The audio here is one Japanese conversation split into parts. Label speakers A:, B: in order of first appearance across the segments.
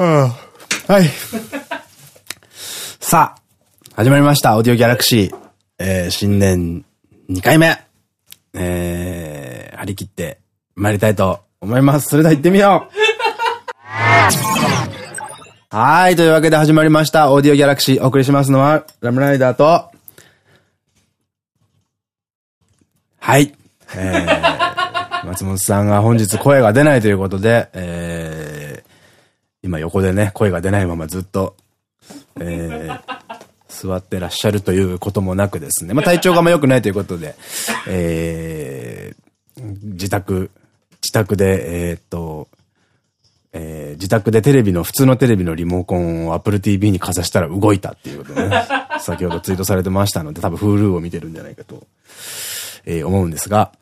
A: はい。さあ、始まりました。オーディオギャラクシー。えー、新年2回目。えー、張り切って参りたいと思います。それでは行ってみようはい。というわけで始まりました。オーディオギャラクシー。お送りしますのは、ラムライダーと、はい。えー、松本さんが本日声が出ないということで、えー、今横でね、声が出ないままずっと、えー、座ってらっしゃるということもなくですね。まあ体調がま良くないということで、えー、自宅、自宅で、えー、っと、えー、自宅でテレビの、普通のテレビのリモコンを Apple TV にかざしたら動いたっていうことね。先ほどツイートされてましたので、多分 Hulu を見てるんじゃないかと、えー、思うんですが、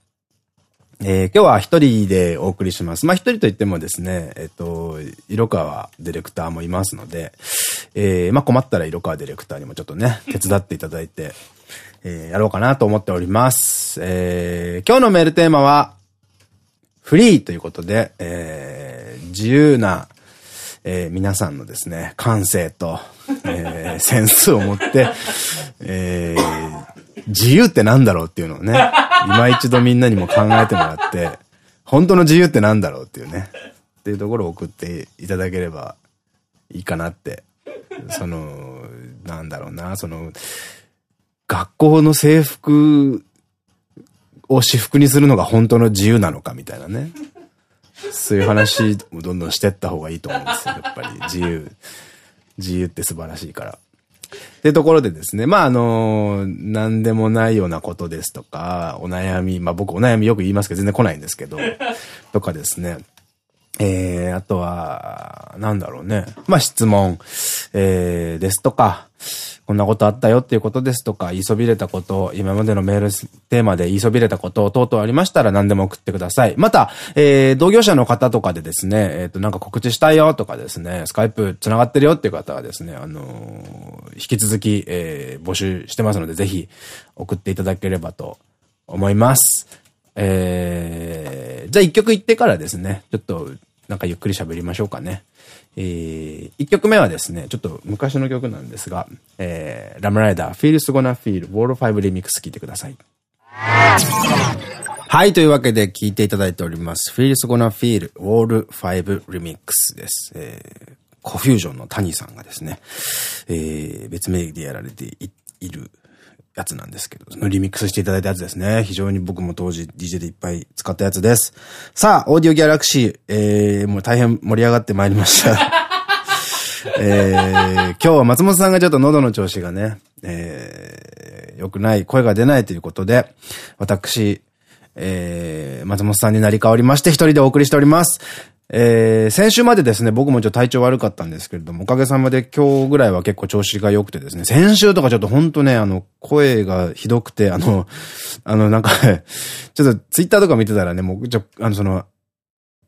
A: えー、今日は一人でお送りします。まあ、一人と言ってもですね、えっ、と、色川ディレクターもいますので、えー、まあ、困ったら色川ディレクターにもちょっとね、手伝っていただいて、えー、やろうかなと思っております。えー、今日のメールテーマは、フリーということで、えー、自由な、えー、皆さんのですね、感性と、えー、センスを持って、えー、自由ってなんだろうっていうのをね、今一度みんなにも考えてもらって、本当の自由ってなんだろうっていうね、っていうところを送っていただければいいかなって。その、なんだろうな、その、学校の制服を私服にするのが本当の自由なのかみたいなね。そういう話をどんどんしてった方がいいと思うんですよ。やっぱり自由。自由って素晴らしいから。っていうところでですね、まあ、あのー、なんでもないようなことですとか、お悩み、まあ僕お悩みよく言いますけど全然来ないんですけど、とかですね。えー、あとは、なんだろうね。まあ質問、えー、ですとか、こんなことあったよっていうことですとか、言いそびれたこと、今までのメールテーマで言いそびれたこと、等々ありましたら何でも送ってください。また、えー、同業者の方とかでですね、えっ、ー、と、なんか告知したいよとかですね、スカイプ繋がってるよっていう方はですね、あのー、引き続き、えー、募集してますので、ぜひ送っていただければと思います。えー、じゃあ一曲言ってからですね、ちょっと、なんかゆっくり喋りましょうかね。えー、1曲目はですね、ちょっと昔の曲なんですが、えー、ラムライダー、Feels Gonna Feel, Wall 5リミックス聴いてください。はい、というわけで聴いていただいております。Feels Gonna Feel, Wall 5リミックスです。えー、コフュージョンの谷さんがですね、えー、別名でやられているやつなんですけど、そのリミックスしていただいたやつですね。非常に僕も当時 DJ でいっぱい使ったやつです。さあ、オーディオギャラクシー、えー、もう大変盛り上がってまいりました。えー、今日は松本さんがちょっと喉の調子がね、えー、良くない、声が出ないということで、私、えー、松本さんになり変わりまして、一人でお送りしております。えー、先週までですね、僕もちょっと体調悪かったんですけれども、おかげさまで今日ぐらいは結構調子が良くてですね、先週とかちょっとほんとね、あの、声がひどくて、あの、あの、なんかちょっとツイッターとか見てたらね、もう、ちょ、あの、その、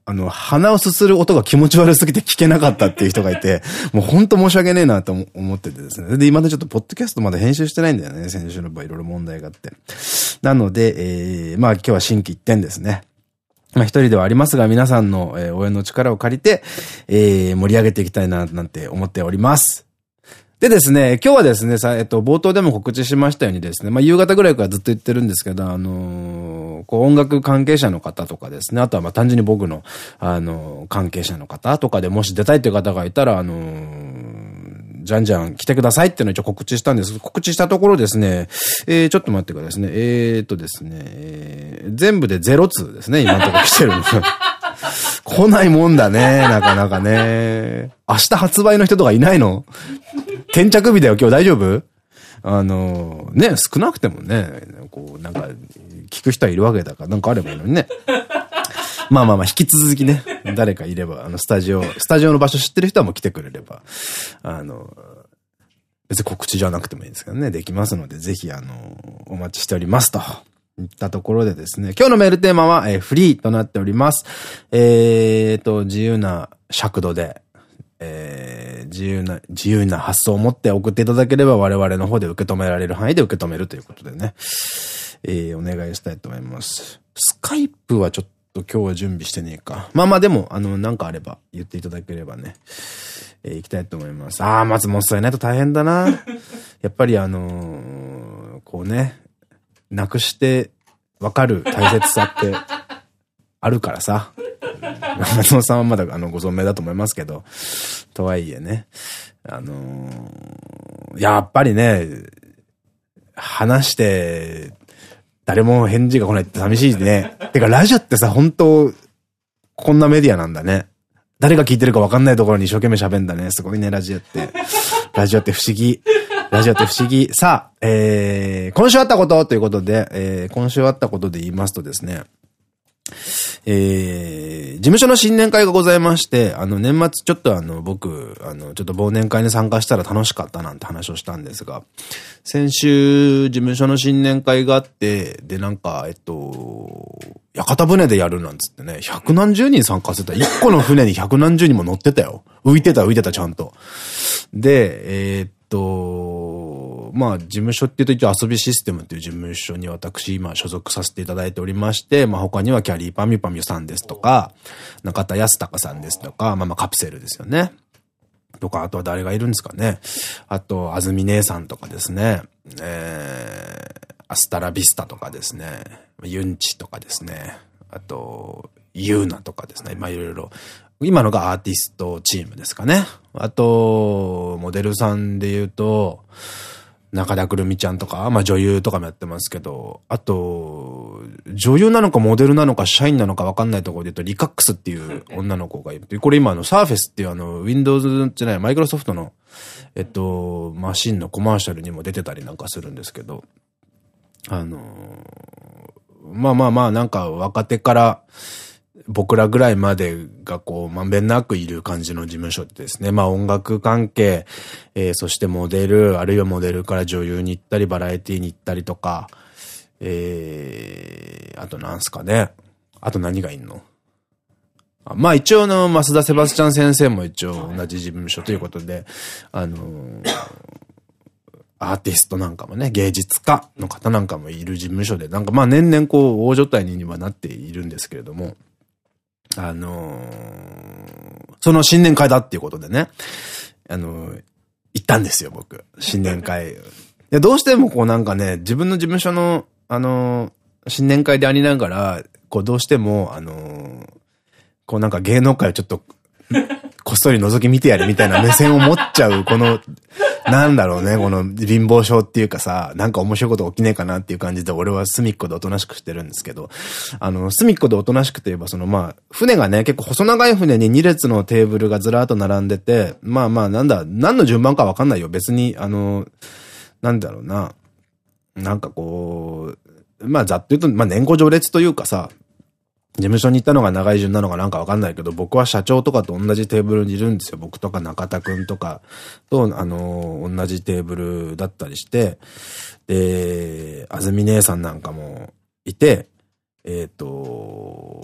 A: あの、鼻をすする音が気持ち悪すぎて聞けなかったっていう人がいて、もうほんと申し訳ねえなと思っててですね。で、今でちょっとポッドキャストまだ編集してないんだよね。先週の場合いろいろ問題があって。なので、えー、まあ今日は新規一点ですね。まあ一人ではありますが、皆さんの、え、応援の力を借りて、えー、盛り上げていきたいな、なんて思っております。でですね、今日はですね、さ、えっと、冒頭でも告知しましたようにですね、まあ、夕方ぐらいからずっと言ってるんですけど、あのー、こう、音楽関係者の方とかですね、あとはま、単純に僕の、あのー、関係者の方とかでもし出たいという方がいたら、あのー、じゃんじゃん来てくださいっていうのを一応告知したんです。告知したところですね、えー、ちょっと待ってくださいね。えーとですね、えー、全部で0通ですね、今のところ来てるの。来ないもんだね、なかなかね。明日発売の人とかいないの？転着日だよ、今日大丈夫？あの、ね、少なくてもね、こう、なんか、聞く人はいるわけだから、なんかあればいいのにね。まあまあまあ、引き続きね、誰かいれば、あの、スタジオ、スタジオの場所知ってる人はもう来てくれれば、あの、別に告知じゃなくてもいいんですけどね、できますので、ぜひ、あの、お待ちしておりますと。いったところでですね、今日のメールテーマは、えー、フリーとなっております。えーと、自由な尺度で、えー、自由な、自由な発想を持って送っていただければ我々の方で受け止められる範囲で受け止めるということでね、えー、お願いしたいと思います。スカイプはちょっとと今日は準備してねえか。まあまあでも、あの、なんかあれば言っていただければね。えー、行きたいと思います。ああ、松本さんいないと大変だな。やっぱりあのー、こうね、なくしてわかる大切さってあるからさ。松本さんはまだあのご存命だと思いますけど、とはいえね、あのー、やっぱりね、話して、誰も返事が来ないって寂しいね。てか、ラジオってさ、本当こんなメディアなんだね。誰が聞いてるか分かんないところに一生懸命喋んだね。すごいね、ラジオって。ラジオって不思議。ラジオって不思議。さあ、えー、今週あったことということで、えー、今週あったことで言いますとですね、えー、事務所の新年会がございまして、あの、年末ちょっとあの、僕、あの、ちょっと忘年会に参加したら楽しかったなんて話をしたんですが、先週、事務所の新年会があって、で、なんか、えっと、屋形船でやるなんつってね、百何十人参加してた。一個の船に百何十人も乗ってたよ。浮いてた浮いてたちゃんと。で、えー、っと、まあ、事務所って言うと一応遊びシステムっていう事務所に私今所属させていただいておりまして、まあ他にはキャリーパミュパミュさんですとか、中田康隆さんですとか、まあまあカプセルですよね。とか、あとは誰がいるんですかね。あと、安住姉さんとかですね。えー、アスタラビスタとかですね。ユンチとかですね。あと、ユーナとかですね。まあいろいろ今のがアーティストチームですかね。あと、モデルさんで言うと、中田くるみちゃんとか、まあ女優とかもやってますけど、あと、女優なのかモデルなのか社員なのかわかんないところで言うと、リカックスっていう女の子がいる。これ今あの、サーフェスっていうあの、Windows じゃない、マイクロソフトの、えっと、マシンのコマーシャルにも出てたりなんかするんですけど、あのまあまあまあ、なんか若手から、僕らぐらいまでがこう、まんべんなくいる感じの事務所ですね。まあ音楽関係、えー、そしてモデル、あるいはモデルから女優に行ったり、バラエティに行ったりとか、えー、あとなんすかね。あと何がいんの？まあ一応の、増田セバスチャン先生も一応同じ事務所ということで、あのー、アーティストなんかもね、芸術家の方なんかもいる事務所で、なんかまあ年々こう、大所帯にはなっているんですけれども、あのー、その新年会だっていうことでね、あのー、行ったんですよ、僕。新年会。いや、どうしてもこうなんかね、自分の事務所の、あのー、新年会でありながら、こうどうしても、あのこうなんか芸能界をちょっとこっそり覗き見てやるみたいな目線を持っちゃう、この、なんだろうね、この貧乏症っていうかさ、なんか面白いこと起きねえかなっていう感じで、俺は隅っこでおとなしくしてるんですけど、あの、隅っこでおとなしくといえば、そのまあ、船がね、結構細長い船に2列のテーブルがずらーっと並んでて、まあまあ、なんだ、何の順番かわかんないよ。別に、あの、なんだろうな、なんかこう、まあざっと言うと、まあ年功序列というかさ、事務所に行ったのが長い順なのかなんかわかんないけど、僕は社長とかと同じテーブルにいるんですよ。僕とか中田くんとかと、あのー、同じテーブルだったりして、で、安住姉さんなんかもいて、えっ、ー、と、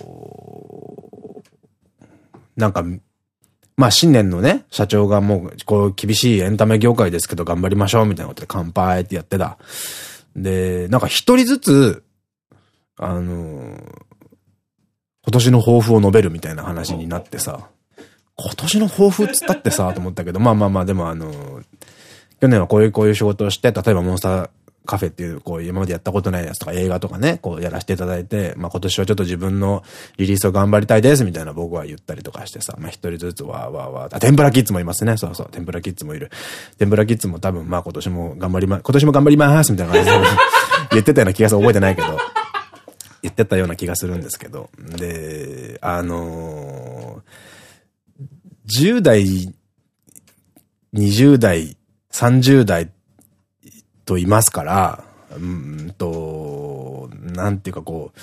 A: なんか、まあ新年のね、社長がもう、こう厳しいエンタメ業界ですけど頑張りましょうみたいなことで乾杯ってやってた。で、なんか一人ずつ、あのー、今年の抱負を述べるみたいな話になってさ、今年の抱負っつったってさ、と思ったけど、まあまあまあ、でもあの、去年はこういうこういう仕事をして、例えばモンスターカフェっていう、こう今までやったことないやつとか映画とかね、こうやらせていただいて、まあ今年はちょっと自分のリリースを頑張りたいですみたいな僕は言ったりとかしてさ、まあ一人ずつわーわーわー、あ、天ぷらキッズもいますね。そうそう、天ぷらキッズもいる。天ぷらキッズも多分まあ今年も頑張りま、今年も頑張りますみたいな感じで言ってたような気がする。覚えてないけど。言ってたような気がするんですけど。で、あのー、10代、20代、30代といますから、うんと、なんていうかこう、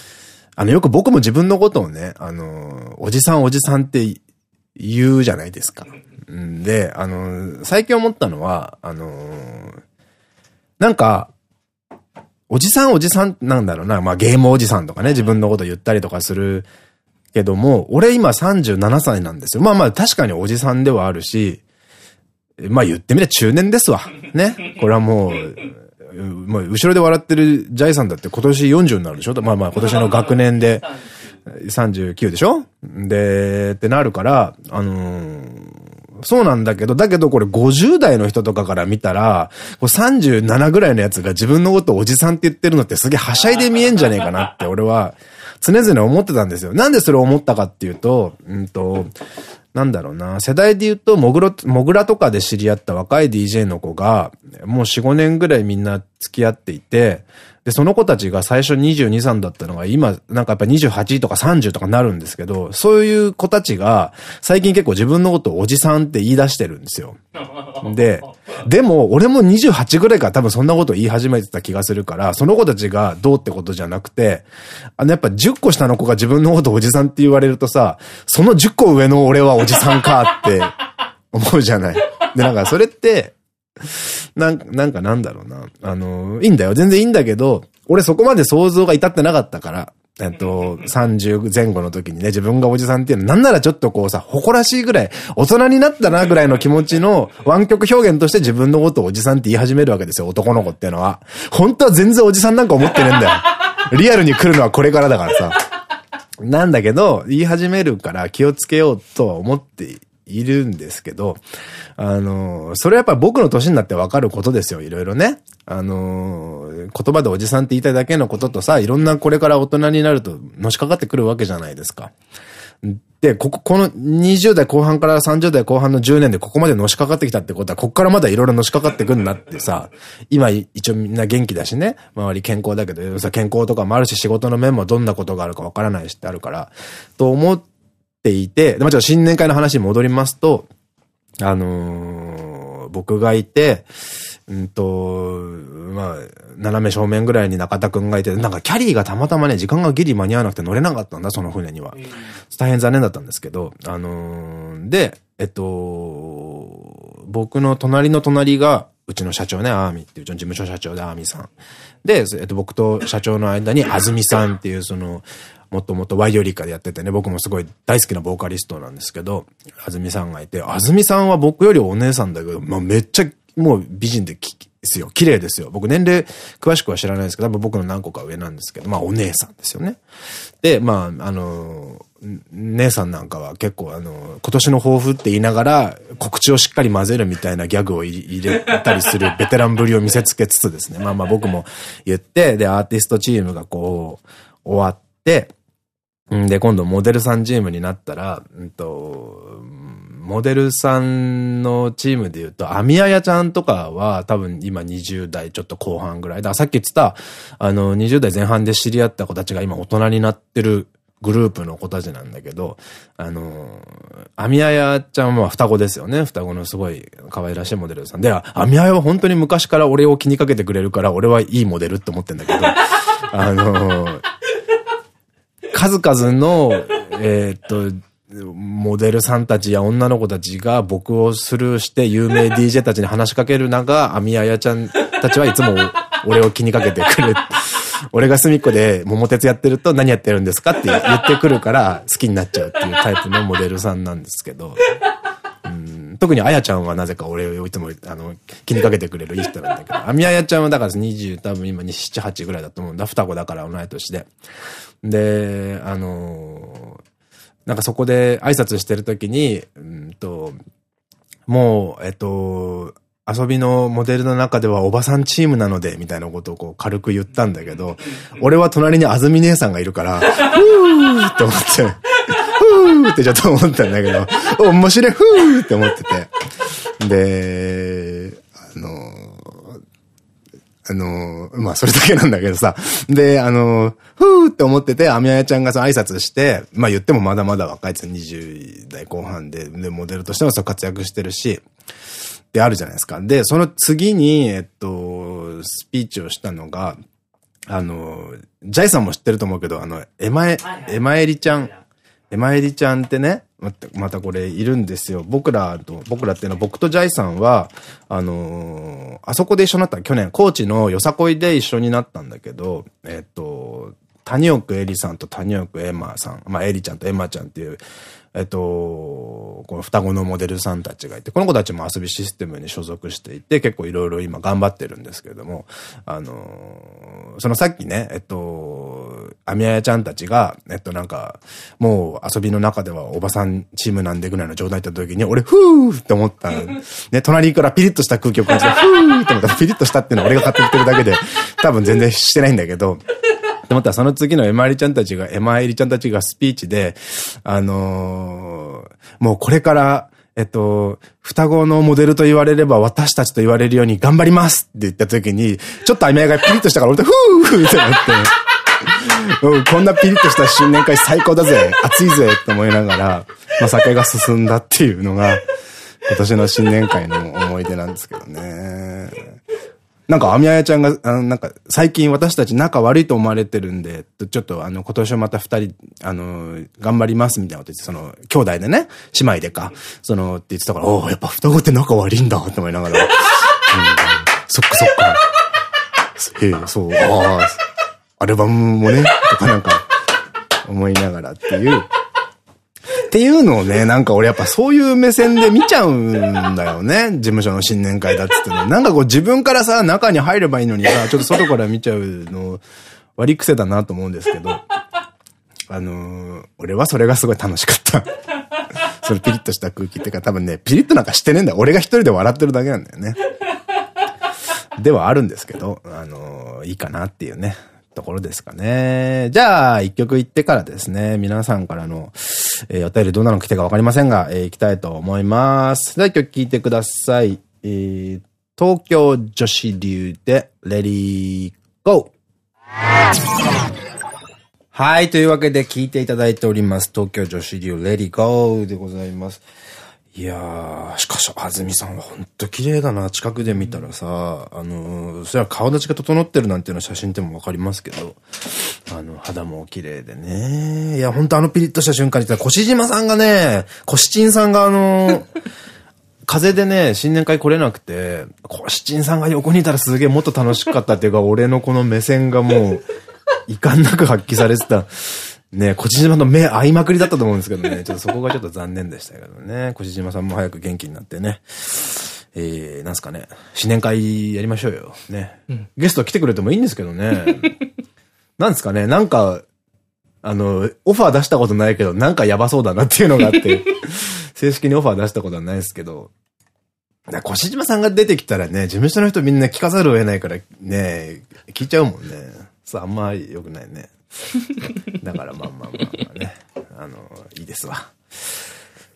A: あの、よく僕も自分のことをね、あの、おじさんおじさんって言うじゃないですか。で、あの、最近思ったのは、あの、なんか、おじさんおじさんなんだろうな。まあゲームおじさんとかね、自分のこと言ったりとかするけども、俺今37歳なんですよ。まあまあ確かにおじさんではあるし、まあ言ってみれば中年ですわ。ね。これはもう、まあ後ろで笑ってるジャイさんだって今年40になるでしょまあまあ今年の学年で39でしょ？で、ってなるから、あのー、そうなんだけど、だけどこれ50代の人とかから見たら、こ37ぐらいのやつが自分のことをおじさんって言ってるのってすげえはしゃいで見えんじゃねえかなって俺は常々思ってたんですよ。なんでそれを思ったかっていうと、うんと、なんだろうな、世代で言うと、もぐろ、もぐらとかで知り合った若い DJ の子が、もう4、5年ぐらいみんな付き合っていて、で、その子たちが最初22、3だったのが、今、なんかやっぱ28とか30とかなるんですけど、そういう子たちが、最近結構自分のことをおじさんって言い出してるんですよ。で、でも、俺も28ぐらいから多分そんなこと言い始めてた気がするから、その子たちがどうってことじゃなくて、あの、やっぱ10個下の子が自分のことをおじさんって言われるとさ、その10個上の俺はおじさんかって思うじゃない。で、なんかそれって、なんか、なんかなんだろうな。あの、いいんだよ。全然いいんだけど、俺そこまで想像が至ってなかったから、えっと、30前後の時にね、自分がおじさんっていうのは、なんならちょっとこうさ、誇らしいぐらい、大人になったなぐらいの気持ちの湾曲表現として自分のことをおじさんって言い始めるわけですよ、男の子っていうのは。本当は全然おじさんなんか思ってねえんだよ。リアルに来るのはこれからだからさ。なんだけど、言い始めるから気をつけようとは思っているんですけど、あの、それやっぱ僕の年になってわかることですよ、いろいろね。あの、言葉でおじさんって言いたいだけのこととさ、いろんなこれから大人になるとのしかかってくるわけじゃないですか。で、ここ、この20代後半から30代後半の10年でここまでのしかかってきたってことは、ここからまだいろいろのしかかってくるなってさ、今一応みんな元気だしね、周り健康だけど、健康とかもあるし仕事の面もどんなことがあるかわからないしってあるから、と思っていて、まあ、ちょっと新年会の話に戻りますと、あのー、僕がいて、うんと、まあ、斜め正面ぐらいに中田くんがいて、なんかキャリーがたまたまね、時間がギリ間に合わなくて乗れなかったんだ、その船には。大変残念だったんですけど、あのー、で、えっと、僕の隣の隣が、うちの社長ね、アーミっていう、事務所社長でアーミさん。で、えっと、僕と社長の間に、安住さんっていう、その、もともとワイオリカでやっててね、僕もすごい大好きなボーカリストなんですけど、安住さんがいて、安住さんは僕よりお姉さんだけど、まあ、めっちゃもう美人でき、ですよ。綺麗ですよ。僕年齢詳しくは知らないですけど、多分僕の何個か上なんですけど、まあお姉さんですよね。で、まあ、あの、姉さんなんかは結構あの、今年の抱負って言いながら告知をしっかり混ぜるみたいなギャグを入れたりする ベテランぶりを見せつけつつですね。まあまあ僕も言って、で、アーティストチームがこう、終わって、で、今度モデルさんチームになったら、うんと、モデルさんのチームで言うと、アミアヤちゃんとかは多分今20代ちょっと後半ぐらい。ださっき言ってた、あの、20代前半で知り合った子たちが今大人になってるグループの子たちなんだけど、あの、アミアヤちゃんは双子ですよね。双子のすごい可愛らしいモデルさんで、アミアヤは本当に昔から俺を気にかけてくれるから、俺はいいモデルって思ってんだけど、あの、数々の、えー、っと、モデルさんたちや女の子たちが僕をスルーして有名 DJ たちに話しかける中、アミヤヤちゃんたちはいつも 俺を気にかけてくる。俺が隅っこで桃鉄やってると何やってるんですかって言ってくるから好きになっちゃうっていうタイプのモデルさんなんですけど。うん特にあやちゃんはなぜか俺をいつもあの気にかけてくれるいい人なんだけど、アミヤヤちゃんはだから20、多分今7、8ぐらいだと思うんだ。双子だから同い年で。で、あのーなんかそこで挨拶してるときに、うんと、もう、えっと、遊びのモデルの中ではおばさんチームなので、みたいなことをこう軽く言ったんだけど、俺は隣に安住姉さんがいるから、ふーって思って、ふーってちょっと思ったんだけど、面白い、ふーって思ってて。で、あの、あのー、まあ、それだけなんだけどさ。で、あのー、ふーって思ってて、アミヤヤちゃんがさ、挨拶して、まあ言ってもまだまだ若いですよ。20代後半で、で、モデルとしてもさ、活躍してるし、で、あるじゃないですか。で、その次に、えっと、スピーチをしたのが、あの、ジャイさんも知ってると思うけど、あの、エマエ、エマエリちゃん、エマエリちゃんってね、またこれいるんですよ。僕らと、僕らっていうのは僕とジャイさんは、あのー、あそこで一緒になった去年、高知のよさこいで一緒になったんだけど、えっと、谷奥エリさんと谷奥エマさん、まあエリちゃんとエマちゃんっていう、えっと、この双子のモデルさんたちがいて、この子たちも遊びシステムに所属していて、結構いろいろ今頑張ってるんですけれども、あの、そのさっきね、えっと、アミヤヤちゃんたちが、えっとなんか、もう遊びの中ではおばさんチームなんでぐらいの状態だった時に、俺、ふーって思った。ね、隣からピリッとした空気を感じて、ふーって思った。ピリッとしたっていうのは俺が勝手に言ってるだけで、多分全然してないんだけど、って思ったその次のエマエリちゃんたちが、エマエリちゃんたちがスピーチで、あのー、もうこれから、えっと、双子のモデルと言われれば私たちと言われるように頑張りますって言った時に、ちょっとアメがピリッとしたから俺と、ふーふーってなって、うん、こんなピリッとした新年会最高だぜ暑いぜって思いながら、まあ酒が進んだっていうのが、今年の新年会の思い出なんですけどね。なんか、アミヤヤちゃんが、あの、なんか、最近私たち仲悪いと思われてるんで、ちょっとあの、今年はまた二人、あの、頑張りますみたいなこと言って、その、兄弟でね、姉妹でか、その、って言ってたから、おおやっぱ双子って仲悪いんだ、って思いながら。うん、そっかそっか。へえ、そう、ああ、アルバムもね、とかなんか、思いながらっていう。っていうのをね、なんか俺やっぱそういう目線で見ちゃうんだよね。事務所の新年会だっつってね。なんかこう自分からさ、中に入ればいいのにさ、ちょっと外から見ちゃうの、悪い癖だなと思うんですけど。あのー、俺はそれがすごい楽しかった。それピリッとした空気っていうか多分ね、ピリッとなんかしてねえんだよ。俺が一人で笑ってるだけなんだよね。ではあるんですけど、あのー、いいかなっていうね。ところですかね。じゃあ、一曲行ってからですね、皆さんからの、えー、お便りどんなの来てかわかりませんが、えー、行きたいと思います。では、曲聴いてください。えー、東京女子流で、レディーゴーはい。というわけで聞いていただいております。東京女子流レディーゴーでございます。いやー、しかし、あずみさんはほんと綺麗だな。近くで見たらさ、あのー、それは顔立ちが整ってるなんていうの写真でもわかりますけど、あの、肌も綺麗でね。いや、ほんとあのピリッとした瞬間に、腰島さんがね、腰ちんさんがあのー、風邪でね、新年会来れなくて、腰ちんさんが横にいたらすげえもっと楽しかったっていうか、俺のこの目線がもう、遺憾なく発揮されてた。ね、小島の目合いまくりだったと思うんですけどね、ちょっとそこがちょっと残念でしたけどね、小島さんも早く元気になってね、えー、なんすかね、新年会やりましょうよ。ね。うん、ゲスト来てくれてもいいんですけどね。なんですかね、なんか、あの、オファー出したことないけど、なんかやばそうだなっていうのがあって、正式にオファー出したことはないですけど、小島さんが出てきたらね、事務所の人みんな聞かざるを得ないからね、聞いちゃうもんね。そう、あんま良くないね。だからまあまあまあまあね。あの、いいですわ。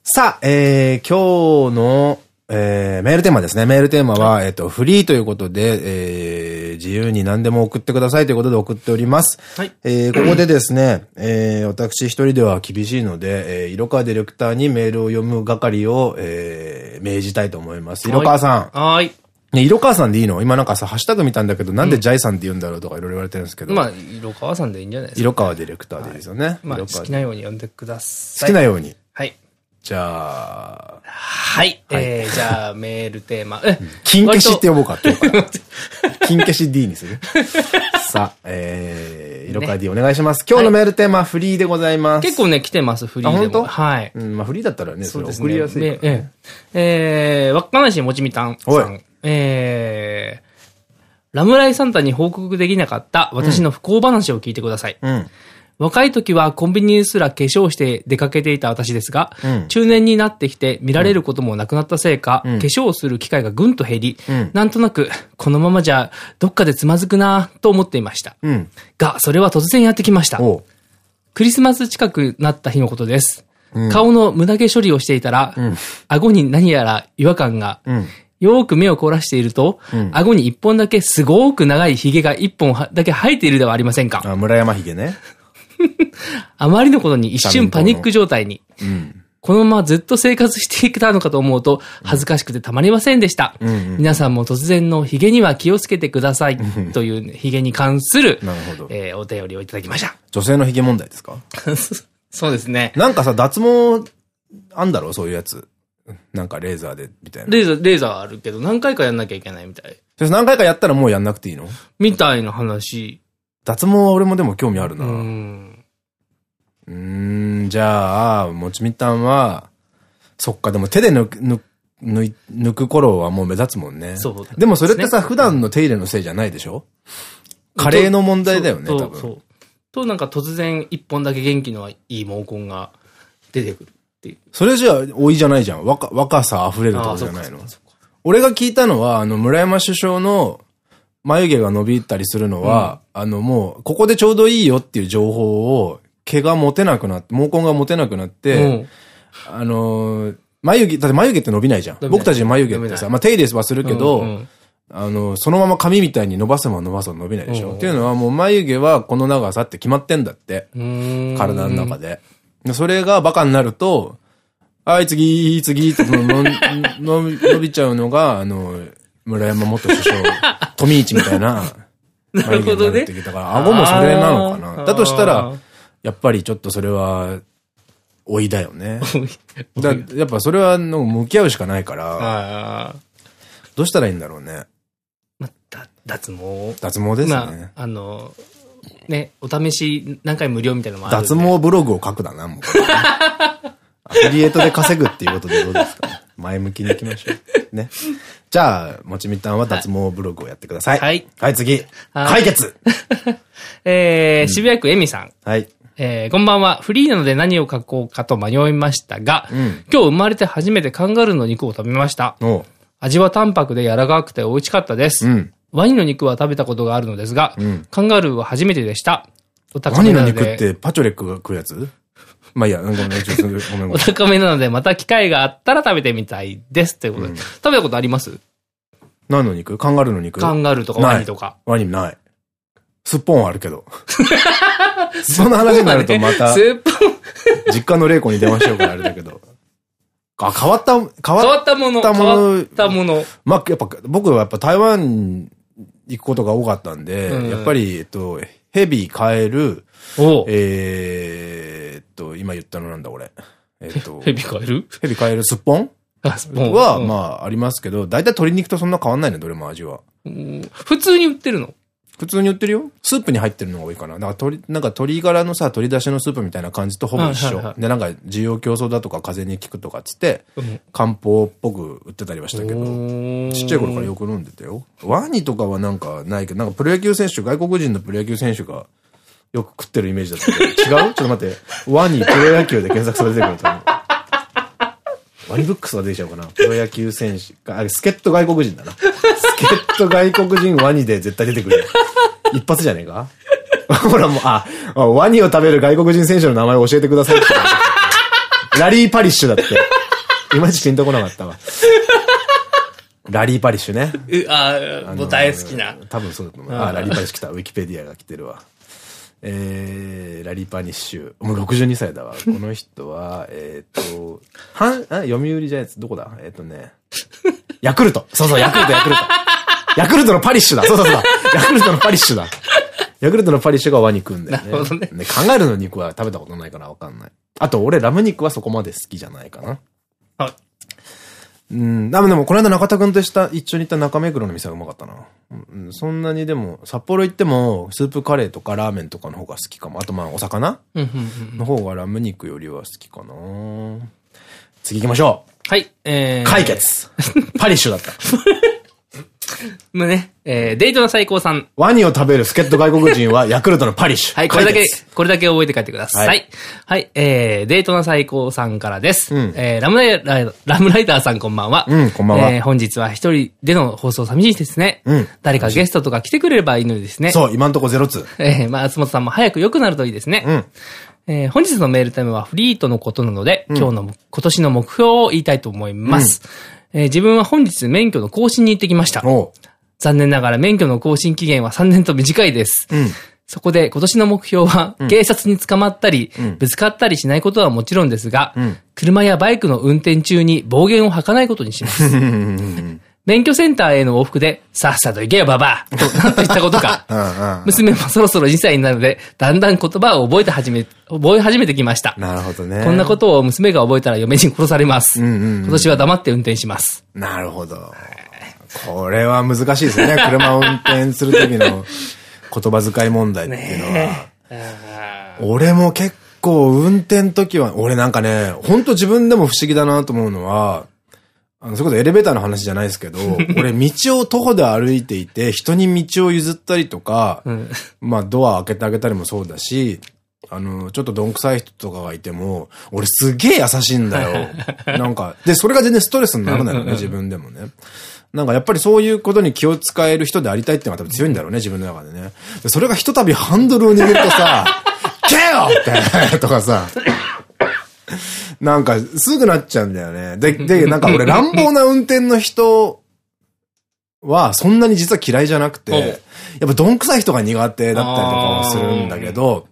A: さあ、えー、今日の、えー、メールテーマですね。メールテーマは、えっ、と、フリーということで、えー、自由に何でも送ってくださいということで送っております。はい。えー、ここでですね、えー、私一人では厳しいので、えー、色川ディレクターにメールを読む係を、えー、命じたいと思います。色川さん。
B: はい。
A: ね、色川さんでいいの？今なんかさ、ハッシュタグ見たんだけど、なんでジャイさんって言うんだろうとかいろいろ言われてるんですけど。
B: まあ、色川さんでいいんじゃないですか。
A: 色川ディレクターでいいですよね。
B: まあ、好きなように呼んでくださ
A: い。好きなように？
B: はい。
A: じゃあ。
B: はい。えー、じゃあ、メールテーマ。
A: 金消しって呼ぼうか、今日から。金消し D にする？さあ、えー、色川 D お願いします。今日のメールテーマ、フリーでございます。
B: 結構ね、来てます、フリーでも。
A: 本当？
B: はい。
A: うん、まあフリーだったらね、それ送りやすい。え
B: え。えー、稚内市もちみたんさん。えー、ラムライサンタに報告できなかった私の不幸話を聞いてください。うん、若い時はコンビニすら化粧して出かけていた私ですが、うん、中年になってきて見られることもなくなったせいか、うん、化粧をする機会がぐんと減り、うん、なんとなく、このままじゃどっかでつまずくなと思っていました。が、それは突然やってきました。クリスマス近くなった日のことです。顔の無駄毛処理をしていたら、顎に何やら違和感が、よーく目を凝らしていると、うん、顎に一本だけすごく長い髭が一本だけ生えているではありませんか？
A: あ、村山髭ね。
B: あまりのことに一瞬パニック状態に。うん、このままずっと生活していけたのかと思うと、恥ずかしくてたまりませんでした。うんうん、皆さんも突然の髭には気をつけてください。という髭に関する、なるほどえー、お便りをいただきました。
A: 女性の髭問題ですか？
B: そうですね。
A: なんかさ、脱毛、あんだろ？うそういうやつ。なんかレーザーで、みたいな。
B: レーザー、レーザーあるけど、何回かやんなきゃいけないみたい。
A: 何回かやったらもうやんなくていいの？
B: みたいな話。
A: 脱毛は俺もでも興味あるな。うん。うん、じゃあ、もちみたんは、そっか、でも手で抜く、抜抜抜く頃はもう目立つもんね。そう。でもそれってさ、普段の手入れのせいじゃないでしょ？加齢の問題だよね、多分。そう。
B: となんか突然一本だけ元気のいい毛根が出てくるっていう。
A: それじゃあ、老いじゃないじゃん。若、若さ溢れるってことじゃないの？俺が聞いたのは、あの、村山首相の眉毛が伸びたりするのは、うん、あの、もう、ここでちょうどいいよっていう情報を、毛が持てなくなって、毛根が持てなくなって、うん、あのー、眉毛、だって眉毛って伸びないじゃん。僕たち眉毛ってさ、まあ手入れはするけど、うんうん、あの、そのまま髪みたいに伸ばせば伸ばせば伸びないでしょ？っていうのはもう眉毛はこの長さって決まってんだって。体の中で。それがバカになると、はい、次、次、っての伸びちゃうのが、あの、村山元首相、富市みたいな。
B: なるほどね。
A: だから、顎もそれなのかな。だとしたら、やっぱりちょっとそれは、老いだよね。だやっぱそれはの向き合うしかないから、どうしたらいいんだろうね。
B: まあ、脱毛？
A: 脱毛ですね。ま
B: あ、あの、ね、お試し何回無料みたいなのもあ
A: る脱毛ブログを書くだな、もう。アフィリエイトで稼ぐっていうことでどうですか、ね、前向きに行きましょう。ね。じゃあ、もちみたんは脱毛ブログをやってください。はい。はい、次。解決
B: えー、渋谷区えみさん。
A: はい。
B: えー、こんばんは。フリーなので何を書こうかと迷いましたが、うん、今日生まれて初めてカンガルーの肉を食べました。味は淡白で柔らかくて美味しかったです。うん、ワニの肉は食べたことがあるのですが、うん、カンガルーは初めてでした。
A: ワニの肉ってパチョレックが食うやつ？まあいいや、ごめん、ごめん、ごめん。
B: お高めなので、また機会があったら食べてみたいです。ということで。うん、食べたことあります？
A: 何の肉？カンガルーの肉？
B: カンガルーとかワニとか。
A: ワニない。すっぽんはあるけど。その話になるとまた、すっぽん実家の玲子に電話しようからあれだけど。あ、変わった、変
B: わったもの。変わったもの。
A: まあ、やっぱ、僕はやっぱ台湾行くことが多かったんで、うん、やっぱり、えっと、ヘビ、カエル、えー、っと、今言ったのなんだ、俺。えっと。
B: ヘビ、カエル？
A: ヘビ、カエル、すっぽんは、まあ、ありますけど、だいたい鶏肉とそんな変わんないね、どれも味は。
B: 普通に売ってるの？
A: 普通に売ってるよ。スープに入ってるのが多いかな。なんか鶏、なんか鶏ガラのさ、鶏出しのスープみたいな感じとほぼ一緒。で、なんか需要競争だとか風に効くとかっつって、漢方っぽく売ってたりはしたけど、ちっちゃい頃からよく飲んでたよ。ワニとかはなんかないけど、なんかプロ野球選手、外国人のプロ野球選手がよく食ってるイメージだったけど、違う？ちょっと待って、ワニプロ野球で検索されてくると思う。ワニブックスが出ちゃうかな。プロ野球選手あ、助っ人外国人だな。助っ人外国人ワニで絶対出てくる。一発じゃねえか？ほらもう、あ、ワニを食べる外国人選手の名前を教えてくださいって。ラリー・パリッシュだって。いまいちピンとこなかったわ。ラリー・パリッシュね。
B: ああ、もう大好きな。
A: 多分そうだと思う。あ、ラリー・パリッシュ来た。ウィキペディアが来てるわ。えー、ラリーパニッシュ。もう62歳だわ。この人は、えっと、はん、あ、読売じゃないです。どこだ？えっ、ー、とね、ヤクルト。そうそう、ヤクルト、ヤクルト。ヤクルトのパリッシュだ。そうそうそう。ヤクルトのパリッシュだ。ヤクルトのパリッシュがワニ食うんだよね。なるほどね。ね、考えるの肉は食べたことないからわかんない。あと、俺、ラム肉はそこまで好きじゃないかな。はい。うん。でも、でも、この間中田くんとした、一緒に行った中目黒の店がうまかったな。うん、そんなにでも、札幌行っても、スープカレーとかラーメンとかの方が好きかも。あと、まあ、お魚？の方がラム肉よりは好きかな。次行きましょう。
B: はい。え
A: ー、解決 パリッシュだった。
B: まあね、えー、デートの最高さん。
A: ワニを食べる助っ人外国人はヤクルトのパリッシュ。
B: はい、これだけ、これだけ覚えて帰ってください。はい。はい、えー、デートの最高さんからです。うん、えー、ラムライダー、ラムライダーさんこんばんは。
A: うん、こんばんは。えー、
B: 本日は一人での放送寂しいですね。うん。誰かゲストとか来てくれればいいのですね。
A: そう、今んとこゼロツ。
B: えー、まあ、松本さんも早く良くなるといいですね。うん。えー、本日のメールテーマはフリートのことなので、うん、今日の、今年の目標を言いたいと思います。うん、えー、自分は本日免許の更新に行ってきました。残念ながら免許の更新期限は3年と短いです。うん、そこで今年の目標は、警察に捕まったり、うん、ぶつかったりしないことはもちろんですが、うん、車やバイクの運転中に暴言を吐かないことにします。免許センターへの往復で、さっさと行けよ、ババアと、なんと言ったことか。娘もそろそろ2歳になるので、だんだん言葉を覚えて始め、覚え始めてきました。
A: なるほどね。
B: こんなことを娘が覚えたら嫁に殺されます。今年は黙って運転します。
A: なるほど。これは難しいですね。車を運転するときの言葉遣い問題っていうのは。俺も結構運転の時は、俺なんかね、ほんと自分でも不思議だなと思うのは、あの、それこそエレベーターの話じゃないですけど、俺道を徒歩で歩いていて、人に道を譲ったりとか、うん、まあドア開けてあげたりもそうだし、あの、ちょっとどんくさい人とかがいても、俺すげえ優しいんだよ。なんか、で、それが全然ストレスにならないよね、自分でもね。なんかやっぱりそういうことに気を使える人でありたいってのが多分強いんだろうね、自分の中でね。でそれがひとたびハンドルを握るとさ、けよって、とかさ、なんか、すぐなっちゃうんだよね。で、で、なんか俺乱暴な運転の人は、そんなに実は嫌いじゃなくて、やっぱどんくさい人が苦手だったりとかもするんだけど、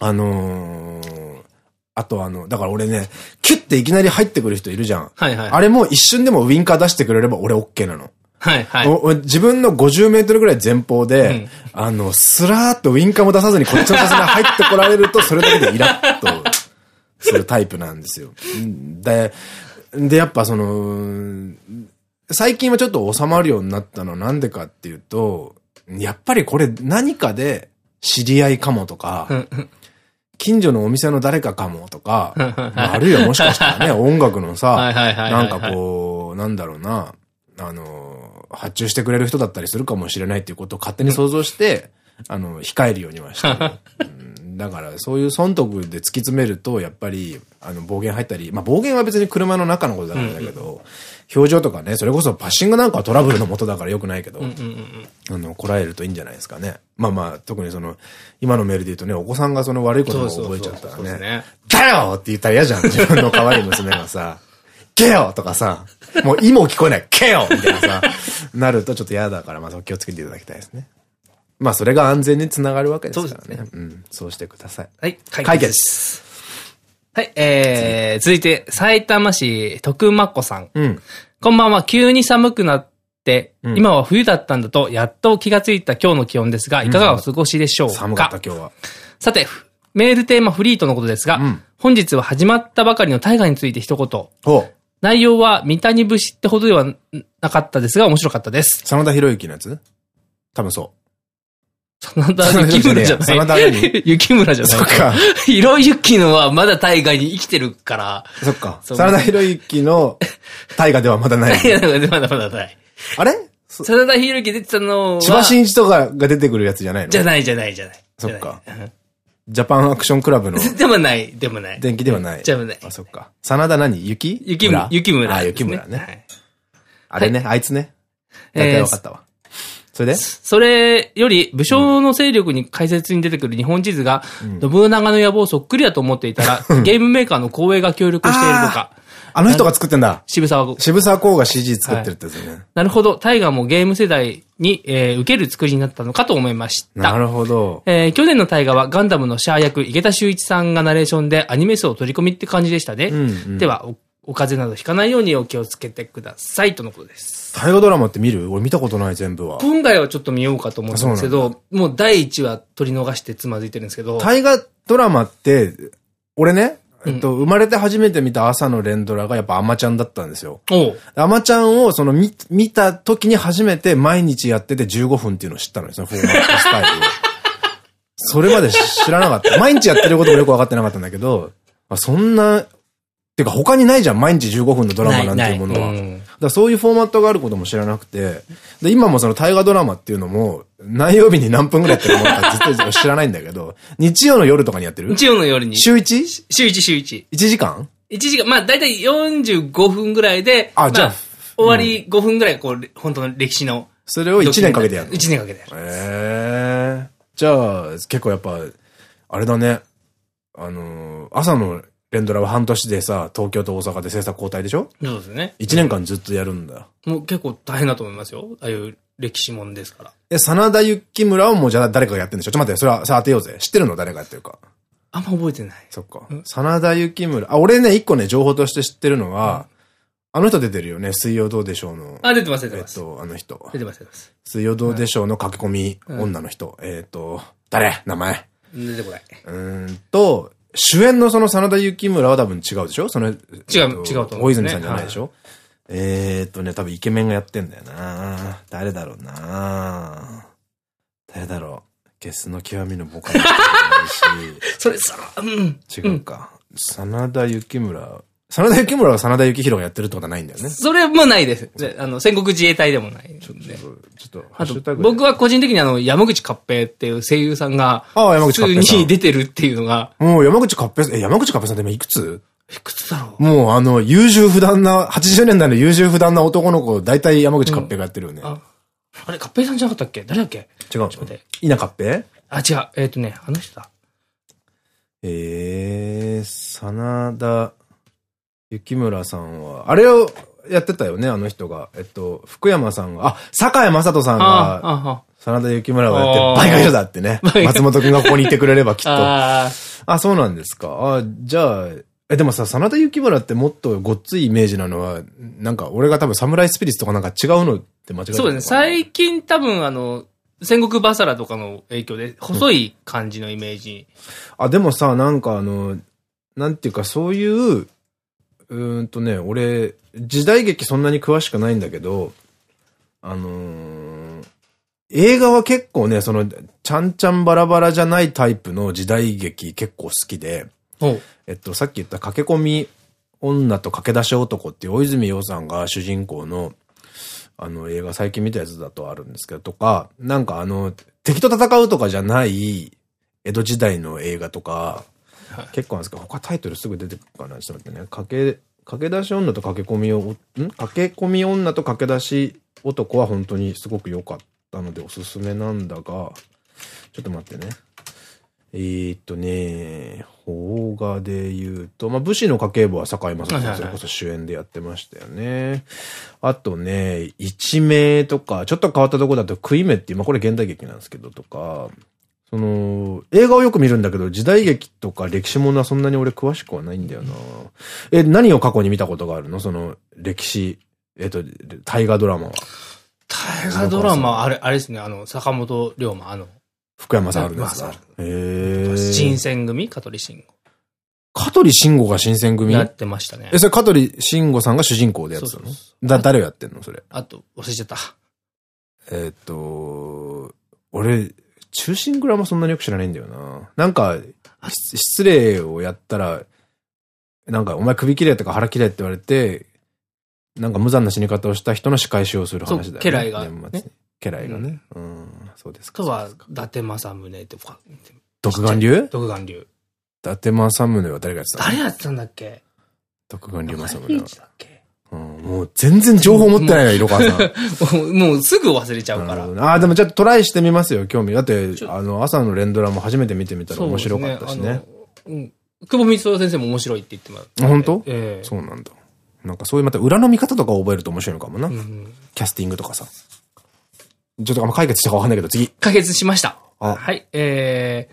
A: あのー、あとあの、だから俺ね、キュッていきなり入ってくる人いるじゃん。はいはい。あれも一瞬でもウィンカー出してくれれば俺オッケーなの。はいはい。自分の50メートルぐらい前方で、うん、あの、スラーっとウィンカーも出さずにこっちの車線に入ってこられると、それだけでイラッとするタイプなんですよ。で、で、やっぱその、最近はちょっと収まるようになったのはなんでかっていうと、やっぱりこれ何かで知り合いかもとか、近所のお店の誰かかもとか、まあ、あるいはもしかしたらね、音楽のさ、なんかこう、なんだろうな、あの、発注してくれる人だったりするかもしれないっていうことを勝手に想像して、あの、控えるようにはして だから、そういう損得で突き詰めると、やっぱり、あの、暴言入ったり、まあ、暴言は別に車の中のことだからだけど、表情とかね、それこそパッシングなんかはトラブルのもとだからよくないけど、あの、こらえるといいんじゃないですかね。まあまあ、特にその、今のメールで言うとね、お子さんがその悪いことを覚えちゃったらね、だよって言ったら嫌じゃん、自分の可愛い娘がさ。けよとかさ、もう意も聞こえない、けよみたいなさ、なるとちょっと嫌だから、まあ気をつけていただきたいですね。まあそれが安全につながるわけですからね。うねうん。そうしてください。
B: はい、解決です。はい、えー、続いて、埼玉市徳間子さん。うん。こんばんは、急に寒くなって、うん、今は冬だったんだと、やっと気がついた今日の気温ですが、いかがお過ごしでしょうか、
A: 寒かった今日は。
B: さて、メールテーマフリーとのことですが、うん、本日は始まったばかりの大河について一言。内容は三谷節ってほどではなかったですが、面白かったです。
A: 真田広之のやつ？多分そう。
B: 真田幸村じゃない真田幸村じゃない。そっか。ひろゆきのはまだ大河に生きてるから。
A: そっか。真田広之の大河ではまだない。
B: いや、まだまだない。
A: あれ？
B: 真田広之出てたのは。
A: 千葉真一とかが出てくるやつじゃないの？
B: じゃないじゃないじゃない。
A: そっか。ジャパンアクションクラブの。
B: でもない、でもない。
A: 電気ではない。
B: でもない。
A: あ、そっか。真田何？雪
B: 雪村。雪村。
A: あ、雪村ね。あれね、あいつね。大体分かったわ。それで？
B: それより、武将の勢力に解説に出てくる日本地図が、信長の野望そっくりだと思っていたら、ゲームメーカーの光栄が協力しているとか。
A: あの人が作ってんだ。
B: 渋沢
A: 渋沢公が CG 作ってるってやつね、
B: なるほど。タイガーもゲーム世代に、えー、受ける作りになったのかと思いました。
A: なるほど。
B: えー、去年のタイガーはガンダムのシャア役、池田修一さんがナレーションでアニメ層を取り込みって感じでしたね。うんうん、では、お風邪などひかないようにお気をつけてくださいとのことです。
A: 大河ドラマって見る？俺見たことない全部は。
B: 今回はちょっと見ようかと思うんですけど、もう第1話取り逃してつまずいてるんですけど。
A: 大河ドラマって、俺ね、えっと、生まれて初めて見た朝の連ドラがやっぱアマちゃんだったんですよ。アマちゃんをその見、見た時に初めて毎日やってて15分っていうのを知ったのよ、そのフォーマットスタイルそれまで知らなかった。毎日やってることもよく分かってなかったんだけど、そんなてか他にないじゃん、毎日15分のドラマなんていうものは。だそういうフォーマットがあることも知らなくて、で、今もその大河ドラマっていうのも、何曜日に何分ぐらいやってるものかずっと 知らないんだけど、日曜の夜とかにやってる？
B: 日曜の夜に。
A: 週 1?
B: 週1、週1。
A: 1時間
B: ?1 時間、まあだいたい45分ぐらいで、あ、じゃあ、終わり5分ぐらい、こう、本当の歴史の。
A: それを1年かけてやる
B: ?1 年かけてやる。
A: ええじゃあ、結構やっぱ、あれだね。あの朝の連ドラは半年でさ、東京と大阪で制作交代でしょ？
B: そうですね。
A: 一年間ずっとやるんだ。
B: もう結構大変だと思いますよ。ああいう歴史もんですから。
A: え、真田幸村をもうじゃあ誰かがやってるんでしょ？ちょっと待って、それはさ、当てようぜ。知ってるの？誰がやってるか。
B: あんま覚えてない。
A: そっか。真田幸村。あ、俺ね、一個ね、情報として知ってるのは、あの人出てるよね。水曜どうでしょうの。
B: あ、出てます、出てます。
A: えっと、あの人。
B: 出てます、出てます。
A: 水曜どうでしょうの書き込み女の人。えっと、誰？名前。
B: 出てこない。
A: うんと、主演のその真田幸村は多分違うでしょ？その、違う、
B: 違うと思
A: う、大泉さんじゃないでしょ、はい、えーっとね、多分イケメンがやってんだよな。誰だろうな。誰だろう。ゲスの極みのボカロし。
B: それさ、うん。
A: 違うか。真田幸村、真田幸村は真田幸宏がやってるってことはないんだよね。
B: それもないです。であの、戦国自衛隊でもないちょっと、ちょ
A: っと、
B: 僕は個人的にあの、山口勝平っていう声優さんが、
A: ああ、山口
B: 普通に出てるっていうのが。
A: もう山口勝平、え、山口勝平さんって今いくつ？
B: いくつだろう
A: もうあの、優柔不断な、80年代の優柔不断な男の子、大体山口勝平がやってるよね。うん、あ
B: あれ、勝平さんじゃなかったっけ？誰だっけ？
A: 違う。稲勝平？
B: あ、違う。えっ、ー、とね、あの人だ。
A: えー、真田幸村さんは、あれをやってたよね、あの人が。えっと、福山さんが、あ、坂井正人さんが、真田幸村をやって、倍が一緒だってね。松本くんがここにいてくれればきっと。あ、そうなんですか。あ、じゃあ、え、でもさ、真田幸村ってもっとごっついイメージなのは、なんか俺が多分サムライスピリッツとかなんか違うのって間違えて
B: そうですね。最近多分あの、戦国バサラとかの影響で、細い感じのイメージ。
A: あ、でもさ、なんかあの、なんていうかそういう、うんとね、俺、時代劇そんなに詳しくないんだけど、あのー、映画は結構ね、その、ちゃんちゃんバラバラじゃないタイプの時代劇結構好きで、えっと、さっき言った駆け込み女と駆け出し男っていう大泉洋さんが主人公のあの映画最近見たやつだとあるんですけど、とか、なんかあの、敵と戦うとかじゃない江戸時代の映画とか、はい、結構なんですけど、他タイトルすぐ出てくるかな？ちょっと待ってね。駆け、駆け出し女と駆け込みを、ん？駆け込み女と駆け出し男は本当にすごく良かったのでおすすめなんだが、ちょっと待ってね。えー、っとね、邦画で言うと、まあ、武士の家計簿は坂井正人さん、それこそ主演でやってましたよね。あとね、一名とか、ちょっと変わったとこだと食い目っていう、まあ、これ現代劇なんですけど、とか、その、映画をよく見るんだけど、時代劇とか歴史ものはそんなに俺詳しくはないんだよな。え、何を過去に見たことがあるの？その、歴史、えっと、大河ドラマは。
B: 大河ドラマ、あれ、あれですね、あの、坂本龍馬、あの、
A: 福山さんあるんですかへえ。
B: 新選組？香取慎吾。
A: 香取慎吾が新選組？
B: やってましたね。
A: え、それ香取慎吾さんが主人公でやってたの？だ、誰をやってんのそれ？
B: あと、忘れちゃった。
A: えっと、俺、中心蔵もそんなによく知らないんだよな。なんか、失礼をやったら、なんか、お前首切れとか腹切れって言われて、なんか無残な死に方をした人の仕返しをする話だよね。
B: 家来が。ね、
A: 家来がね。うん、そうですか。
B: とは、伊達政宗とか。
A: 独眼流
B: 独眼流。
A: 伊達政宗は誰がやって
B: た誰やってたんだっけ？
A: 独眼流政宗は。もう全然情報持ってないよ、色川
B: さん。もうすぐ忘れちゃうから。
A: ああ、でもちょっとトライしてみますよ、興味。だって、あの、朝の連ドラも初めて見てみたら面白かったしね。
B: うん。久保光郎先生も面白いって言ってます。
A: 本当？ええ。そうなんだ。なんかそういうまた裏の見方とかを覚えると面白いのかもな。キャスティングとかさ。ちょっとあんま解決したかわかんないけど、次。
B: 解決しました。はい。え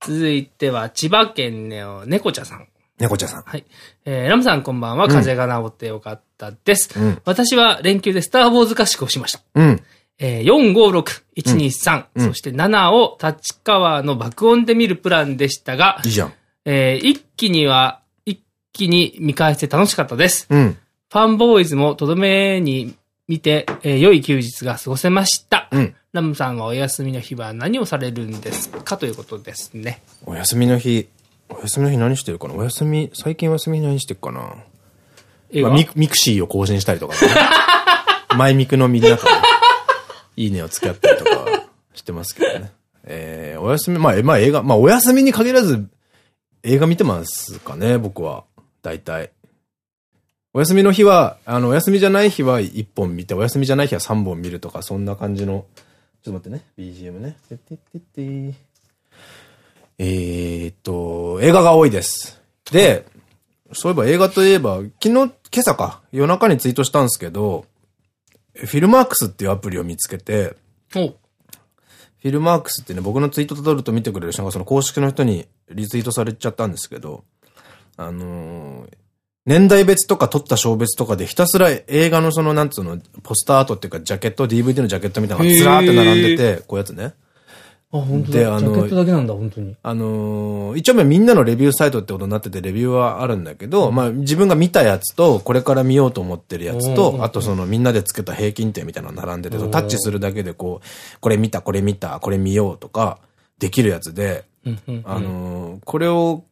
B: ー、続いては、千葉県の猫茶さん。
A: 猫茶さん。
B: はい。えー、ラムさんこんばんは。風が治ってよかったです。うん、私は連休でスターウォーズ合宿をしました。うん。えー、4、5、6、1、2、3、うん、そして7を立川の爆音で見るプランでしたが、
A: いいじゃん。
B: えー、一気には、一気に見返して楽しかったです。うん。ファンボーイズもとどめに見て、えー、良い休日が過ごせました。うん。ラムさんはお休みの日は何をされるんですか？ということですね。
A: お休みの日、お休みの日何してるかな？お休み、最近お休み何してるかな？まあ、ミ mixi を更新したりとかね。マイミクのみんなと、ね、いいねを付き合ったりとかしてますけどね。えー、お休み、まあ、まあ映画、まあお休みに限らず映画見てますかね、僕は。大体。お休みの日は、あの、お休みじゃない日は1本見て、お休みじゃない日は3本見るとか、そんな感じの、ちょっと待ってね、BGM ね。ててててえーっと、映画が多いです。で、そういえば映画といえば、昨日、今朝か、夜中にツイートしたんですけど、フィルマークスっていうアプリを見つけて、フィルマークスってね、僕のツイートたると見てくれる人がその公式の人にリツイートされちゃったんですけど、あのー、年代別とか撮った小別とかでひたすら映画のその、なんつうの、ポスターアートっていうか、ジャケット、DVD のジャケットみたいなのがずらーって並んでて、こういうやつね。
B: あ、本当で、あの、ジャケットだけなんだ、本当に。
A: あのー、一応みんなのレビューサイトってことになってて、レビューはあるんだけど、うん、まあ自分が見たやつと、これから見ようと思ってるやつと、あとそのみんなでつけた平均点みたいなのが並んでて、タッチするだけでこう、これ見た、これ見た、これ見ようとか、できるやつで、あのー、これを、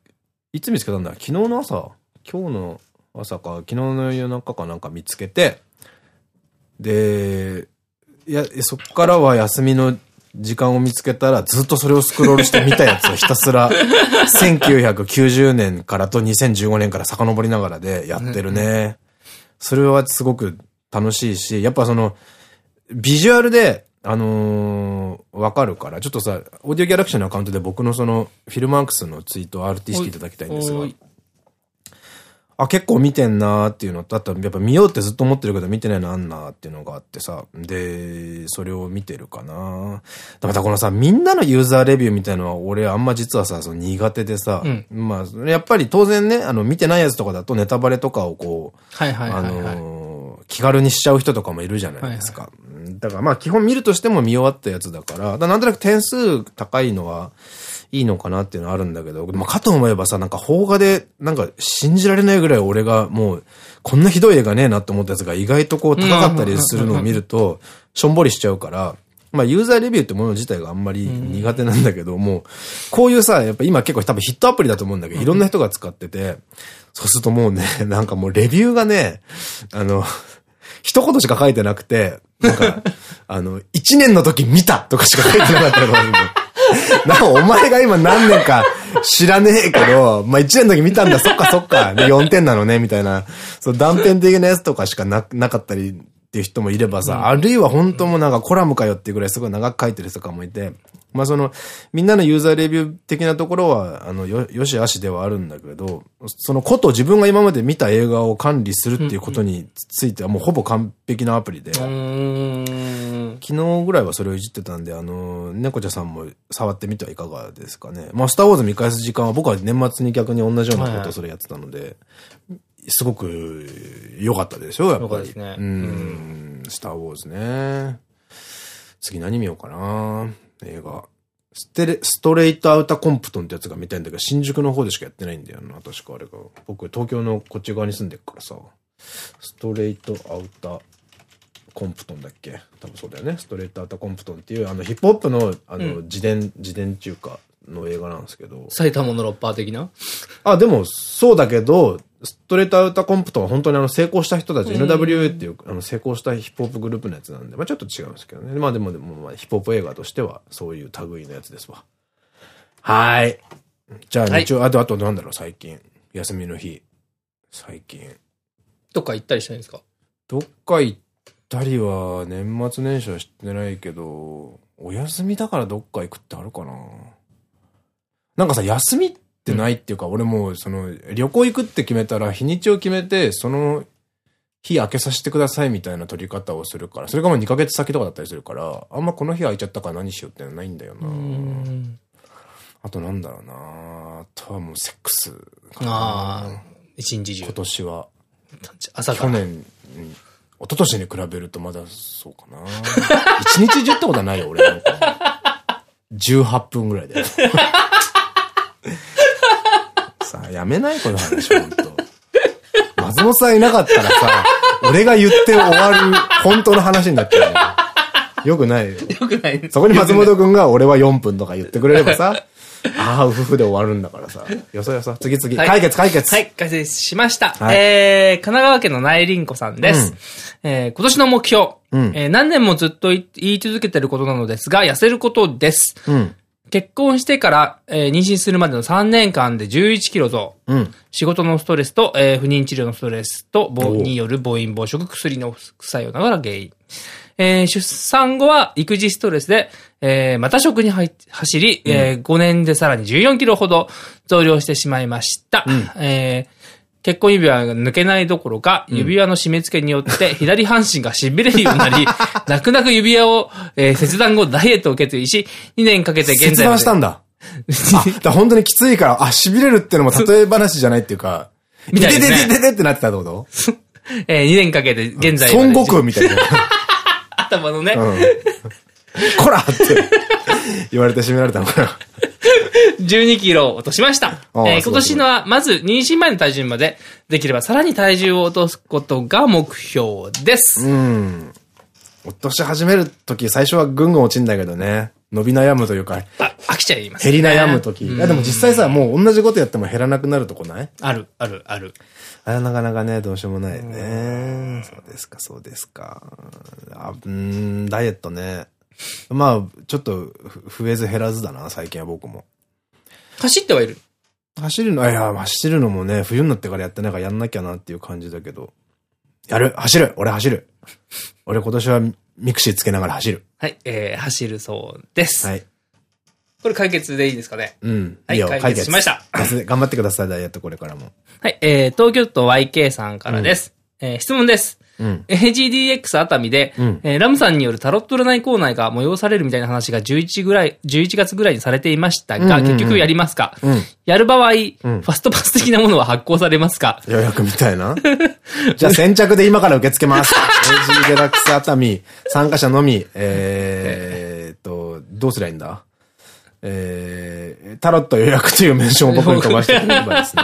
A: いつ見つけたんだ？昨日の朝？今日の朝か、昨日の夜中かなんか見つけて、で、いや、そっからは休みの時間を見つけたら、ずっとそれをスクロールして見たやつをひたすら、1990年からと2015年から遡りながらでやってるね。それはすごく楽しいし、やっぱその、ビジュアルで、あのー、わかるから、ちょっとさ、オーディオギャラクシーのアカウントで僕のその、フィルマークスのツイートを RT していただきたいんですが、あ、結構見てんなーっていうのと、あとやっぱ見ようってずっと思ってるけど見てないのあんなーっていうのがあってさ、で、それを見てるかな。またこのさ、みんなのユーザーレビューみたいのは俺あんま実はさ、その苦手でさ、うん、まあ、やっぱり当然ね、あの、見てないやつとかだとネタバレとかをこう、あのー、気軽にしちゃう人とかもいるじゃないですか。だからまあ基本見るとしても見終わったやつだから、だなんとなく点数高いのは、いいのかなっていうのはあるんだけど、まあ、かと思えばさ、なんか邦画で、なんか信じられないぐらい俺がもう、こんなひどい映画ねえなって思ったやつが意外とこう高かったりするのを見ると、しょんぼりしちゃうから、まあ、ユーザーレビューってもの自体があんまり苦手なんだけども、こういうさ、やっぱ今結構多分ヒットアプリだと思うんだけど、いろんな人が使ってて、そうするともうね、なんかもうレビューがね、あの、一言しか書いてなくて、なんか、あの、一年の時見たとかしか書いてなかったの。なお前が今何年か知らねえけど、まあ、一年の時見たんだ、そっかそっか、で4点なのね、みたいな、そう断片的なやつとかしかな、なかったりっていう人もいればさ、うん、あるいは本当もなんかコラムかよっていうぐらいすごい長く書いてる人とかもいて、まあその、みんなのユーザーレビュー的なところは、あの、よ、よしあしではあるんだけど、そのこと自分が今まで見た映画を管理するっていうことについてはもうほぼ完璧なアプリで、昨日ぐらいはそれをいじってたんで、あの、猫茶さんも触ってみてはいかがですかね。まあ、スターウォーズ見返す時間は僕は年末に逆に同じようなことをそれやってたので、すごく良かったでしょ、やっぱり。ね、うん、スターウォーズね。次何見ようかな映画。ステレ、ストレートアウターコンプトンってやつが見たいんだけど、新宿の方でしかやってないんだよな、確かあれが。僕、東京のこっち側に住んでるからさ。ストレートアウターコンプトンだっけ？多分そうだよね。ストレートアウターコンプトンっていう、あの、ヒップホップの、あの、自伝、自伝中華の映画なんですけど。
B: 埼玉のロッパー的な？
A: あ、でも、そうだけど、ストレートアウターコンプトンは本当にあの成功した人たち、NWA っていうあの成功したヒップホップグループのやつなんで、まあちょっと違うんですけどね。まあでもでも、まあヒップホップ映画としてはそういう類のやつですわ。はい。じゃあ日曜、はい、あと、あとなんだろう、最近。休みの日。最近。
B: どっか行ったりしたいんですか？
A: どっか行ったりは年末年始は知ってないけど、お休みだからどっか行くってあるかななんかさ、休みってってないっていうか、俺もその旅行行くって決めたら日にちを決めて、その日開けさせてくださいみたいな取り方をするから、それがもう2ヶ月先とかだったりするから、あんまこの日空いちゃったから何しようってのはないんだよなあとなんだろうなあとはもうセックスかなああ、
B: 一日中。
A: 今年は。
B: 朝
A: 去年、一昨年に比べるとまだそうかな一日中ってことはないよ、俺なんか。18分ぐらいで。さ、やめないこの話、ほんと。松本さんいなかったらさ、俺が言って終わる本当の話になっちゃうよ。よくないよ。
B: よくない。
A: そこに松本くんが俺は4分とか言ってくれればさ、ああ、うふふで終わるんだからさ。よそよそ。次々。はい、解決解決。
B: はい、解決しました。はい、えー、神奈川県の内林子さんです。うん、えー、今年の目標。うん、えー、何年もずっと言い続けてることなのですが、痩せることです。うん、結婚してから、えー、妊娠するまでの3年間で11キロ増。うん、仕事のストレスと、えー、不妊治療のストレスと、による暴飲暴食、薬の副作用などが原因。えー、出産後は育児ストレスで、えー、また食に走り、うん、えー、5年でさらに14キロほど増量してしまいました。うん、えー結婚指輪が抜けないどころか、指輪の締め付けによって 左半身が痺れるようになり、泣く泣く指輪を、えー、切断後ダイエットを決意し、2年かけて現在。
A: 切断したんだ。あ、本当にきついから、あ、痺れるってのも例え話じゃないっていうか、みたいな、ね。でででででってなってたってこと？
B: えー、2年かけて現在
A: 孫悟空みたいな。
B: 頭のね。うん。
A: こらって言われて締められたのかな。
B: 12キロ落としました。えー、今年のは、まず妊娠前の体重まで、できればさらに体重を落とすことが目標です。う
A: ん。落とし始めるとき、最初はぐんぐん落ちんだけどね。伸び悩むというか、
B: あ、飽きちゃいます
A: 減り悩むとき。いやでも実際さ、もう同じことやっても減らなくなるとこない？
B: ある、ある、ある。
A: あれなかなかね、どうしようもないね。そうですか、そうですか。あうん、ダイエットね。まあ、ちょっと増えず減らずだな、最近は僕も。
B: 走ってはいる
A: 走るの、いや、走るのもね、冬になってからやってないからやんなきゃなっていう感じだけど。やる走る俺走る俺今年はミクシーつけながら走る。
B: はい、えー、走るそうです。
A: はい。
B: これ解決でいいですかね？
A: うん。
B: はい、解決しました。
A: 頑張ってください、ダイエットこれからも。
B: はい、えー、東京都 YK さんからです。うん、えー、質問です。うん、AGDX 熱海で、うん、えー、ラムさんによるタロット占いコーナーが催されるみたいな話が11ぐらい、11月ぐらいにされていましたが、結局やりますか、うん、やる場合、うん、ファストパス的なものは発行されますか？
A: 予約みたいな。じゃあ先着で今から受け付けます。AG デラックス熱海、参加者のみ、えー、っと、どうすりゃいいんだ？えー、タロット予約というメンションを僕に飛ばしてくれればですね。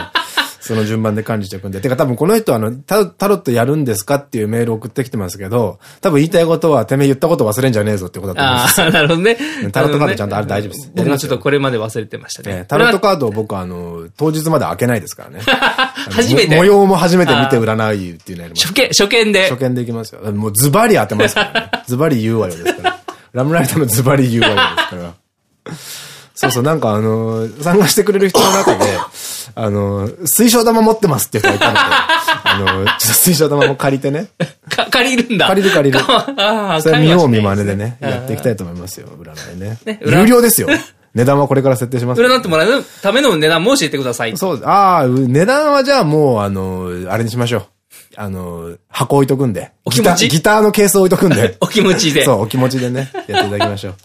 A: その順番で管理していくんで。てか多分この人はあの、タタロットやるんですかっていうメール送ってきてますけど、多分言いたいことは、てめえ言ったこと忘れんじゃねえぞってことだと思います。
B: ああ、なるほどね。
A: タロットカードちゃんとあれ大丈夫です。
B: 僕もちょっとこれまで忘れてましたね。
A: タロットカードを僕あの、当日まで開けないですからね。
B: 初めて。
A: 模様も初めて見て占いっていうのやります。
B: 初見、初見で。
A: 初見でいきますよ。もうズバリ当てますからね。ズバリ言うわよですから。ラムライターのズバリ言うわよですから。そうそう、なんかあの、参加してくれる人の中で、あの、水晶玉持ってますって人がいたので、あの、ちょっと水晶玉も借りてね。
B: か、借りるんだ。
A: 借りる借りる。ああ、それ見よう見まねでね、やっていきたいと思いますよ、占いね。ね有料ですよ。値段はこれから設定します。
B: 占ってもらうための値段も教えてください。
A: そう、ああ、値段はじゃあもう、あの、あれにしましょう。あの、箱置いとくんで。
B: お気持ち
A: ギターのケース置いとくんで。
B: お気持ちで。
A: そう、お気持ちでね、やっていただきましょう。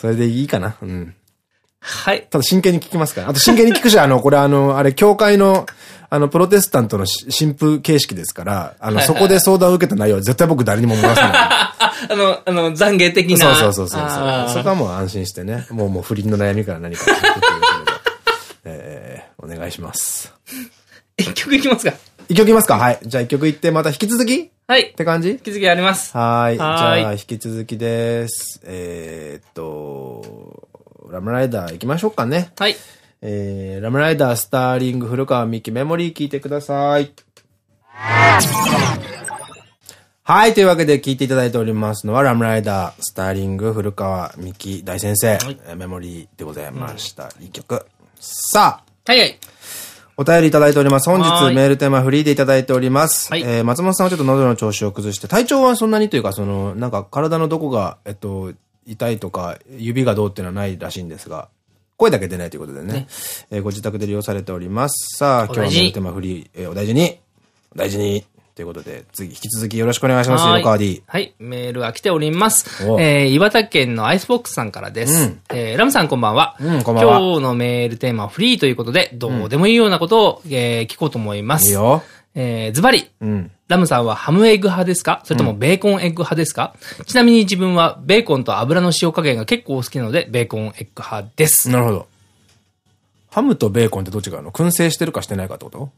A: それでいいかな？うん。
B: はい。
A: ただ真剣に聞きますから。あと真剣に聞くし、あの、これあの、あれ、教会の、あの、プロテスタントの神父形式ですから、あの、そこで相談を受けた内容は絶対僕誰にも漏らさない。
B: あの、あの、懺悔的
A: な。そうそうそうそう。そこはもう安心してね。もうもう不倫の悩みから何かえー、お願いします。
B: 一曲いきますか
A: 一曲いきますかはい。じゃあ一曲いって、また引き続き？
B: はい。
A: って感じ？引
B: き続きあります。
A: はい。じゃあ、引き続きです。えー、っと、ラムライダー行きましょうかね。
B: はい。
A: えー、ラムライダー、スターリング、古川美希、メモリー聞いてください。はい。というわけで聞いていただいておりますのは、ラムライダー、スターリング、古川美希大先生、はい、メモリーでございました。いい曲。さ
B: あ。はいはい。
A: お便りいただいております。本日メールテーマフリーでいただいております。はい、えー、松本さんはちょっと喉の調子を崩して、体調はそんなにというか、その、なんか体のどこが、えっと、痛いとか、指がどうっていうのはないらしいんですが、声だけ出ないということでね、ねえー、ご自宅で療養されております。さあ、今日のメールテーマフリー、えー、お大事に、お大事に。ということで、次、引き続きよろしくお願いします。横川 D。
B: はい。メールが来ております。えー、岩手県のアイスボックスさんからです。うん、えー、ラムさんこんばんは。
A: うん、こんばんは。
B: 今日のメールテーマはフリーということで、どうでもいいようなことを、えー、聞こうと思います。いいよ。えー、ズバリ。うん。ラムさんはハムエッグ派ですか？それともベーコンエッグ派ですか、うん、ちなみに自分はベーコンと油の塩加減が結構好きなので、ベーコンエッグ派です。
A: なるほど。ハムとベーコンってどっちがあるの？燻製してるかしてないかってこと？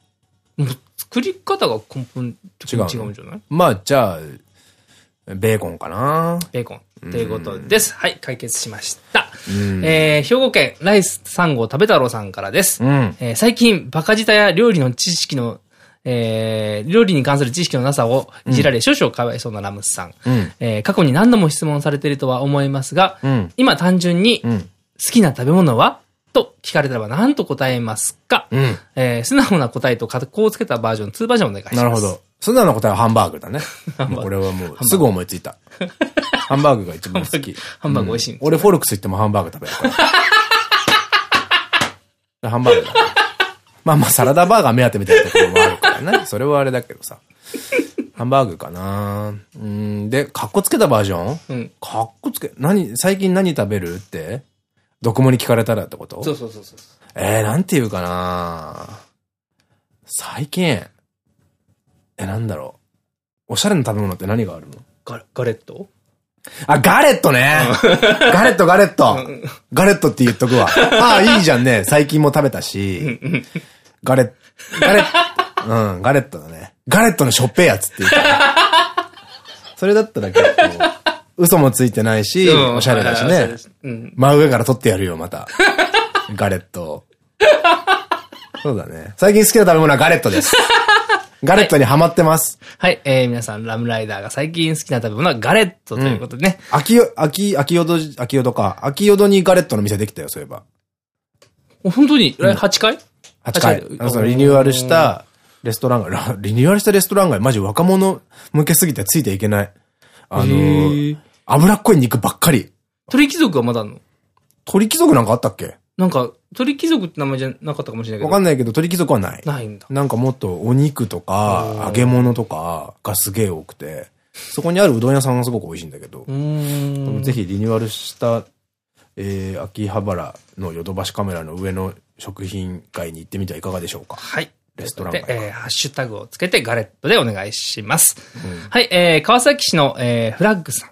B: 作り方が根本的に違うんじゃない？
A: まあ、じゃあ、ベーコンかな
B: ベーコン。ということです。はい、解決しました。えー、兵庫県ライス3号食べ太郎さんからです。うん、えー、最近、バカ舌や料理の知識のえー、料理に関する知識のなさをいじられ、少々かわいそうなラムスさん。うん、えー、過去に何度も質問されているとは思いますが、うん、今単純に、好きな食べ物は？と聞かれたらば何と答えますか、うん、えー、素直な答えと格好をつけたバージョン、2バージョンお願いします。
A: なるほど。素直な答えはハンバーグだね。これはもう、すぐ思いついた。ハンバーグが一番好き。
B: ハンバーグ美味しい、
A: 俺フォルクス行ってもハンバーグ食べるから。ハンバーグだ、ね。まあまあ、サラダバーガー目当てみたいなところもあるからね。それはあれだけどさ。ハンバーグかなうん。で、カッコつけたバージョン？うん。カッコつけ、何、最近何食べるって？ドコモに聞かれたらってこと？
B: そうそうそうそう。
A: えー、なんて言うかな最近、え、なんだろう。おしゃれな食べ物って何があるの？
B: ガガレット？
A: あ、ガレットねガレット、ガレット。ガレットって言っとくわ。ああ、いいじゃんね。最近も食べたし。ガレッ、ガレッ、うん、ガレットだね。ガレットのしょっぺいやつって言うから。それだったら結構、嘘もついてないし、おしゃれだしね。真上から撮ってやるよ、また。ガレット。そうだね。最近好きな食べ物はガレットです。ガレットにハマってます。
B: はい、えー、皆さん、ラムライダーが最近好きな食べ物はガレットということでね。
A: うん、秋、秋、秋淀、秋淀か。秋淀にガレットの店できたよ、そういえば。
B: 本当に、うん、?8 回
A: ?8 回。あの、リニューアルしたレストラン街、リニューアルしたレストラン街、マジ若者向けすぎてついていけない。あのー、脂っこい肉ばっかり。
B: 鳥貴族はまだあるの？
A: 鳥貴族なんかあったっけ？
B: なんか、鳥貴族って名前じゃなかったかもしれないけど。
A: わかんないけど、鳥貴族はない。
B: ないんだ。
A: なんかもっとお肉とか、揚げ物とかがすげえ多くて、そこにあるうどん屋さんがすごく美味しいんだけど、ぜひリニューアルした、えー、秋葉原のヨドバシカメラの上の食品街に行ってみてはいかがでしょうか。
B: はい。
A: レストラン
B: で、えー、ハッシュタグをつけてガレットでお願いします。うん、はい、えー、川崎市の、えー、フラッグさん。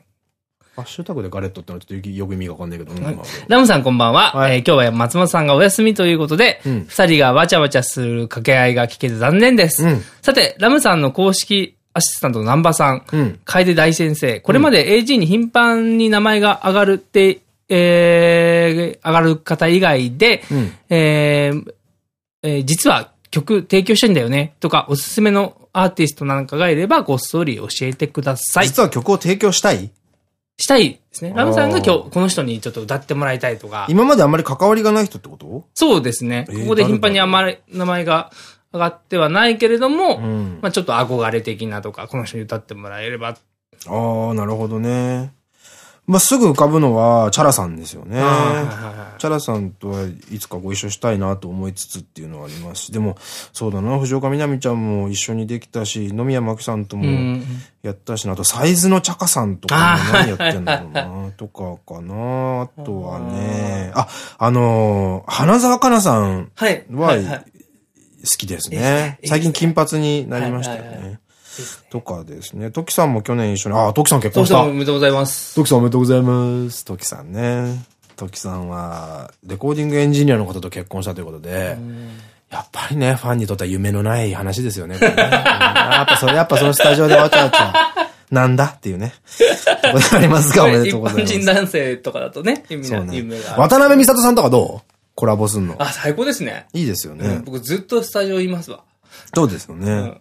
A: ハッシュタグでガレットってのはちょっとよく意味がわかんないけど、はい、
B: ラムさんこんばんは。はい、えー、今日は松本さんがお休みということで、二、うん、人がわちゃわちゃする掛け合いが聞けて残念です。うん、さて、ラムさんの公式アシスタントの南波さん、うん、楓大先生、これまで AG に頻繁に名前が上がるって、えー、上がる方以外で、うん、えー、えー、実は曲提供したいんだよね。とか、おすすめのアーティストなんかがいれば、ごっそり教えてください。
A: 実は曲を提供したい？
B: したいですね。ラムさんが今日、この人にちょっと歌ってもらいたいとか。
A: 今まであんまり関わりがない人ってこと？
B: そうですね。ここで頻繁にあんまり名前が上がってはないけれども、う？ん、まあちょっと憧れ的なとか、この人に歌ってもらえれば。あ
A: あ、なるほどね。まあ、すぐ浮かぶのは、チャラさんですよね。チャラさんとはいつかご一緒したいなと思いつつっていうのはありますし、でも、そうだな、藤岡みなみちゃんも一緒にできたし、野宮真紀さんともやったしな、あと、サイズのチャカさんとかも何やってんだろうな、とかかな。あとはね、あ、あのー、花澤香菜さんは、好きですね。最近金髪になりましたよね。とかですね。トキさんも去年一緒に、ああ、トキさん結婚した。
B: おめでとうございます。
A: トキさんおめでとうございます。トキさんね。トキさんは、レコーディングエンジニアの方と結婚したということで、やっぱりね、ファンにとっては夢のない話ですよね。ねやっぱそれ、やっぱそのスタジオでわちゃわちゃ。なんだっていうね。とこでありますが、おめでとうございます。
B: 一般人男性とかだとね、夢
A: が、ね、渡辺美里さんとかどう？コラボすんの。
B: あ、最高ですね。
A: いいですよね。
B: 僕ずっとスタジオいますわ。
A: そうですよね。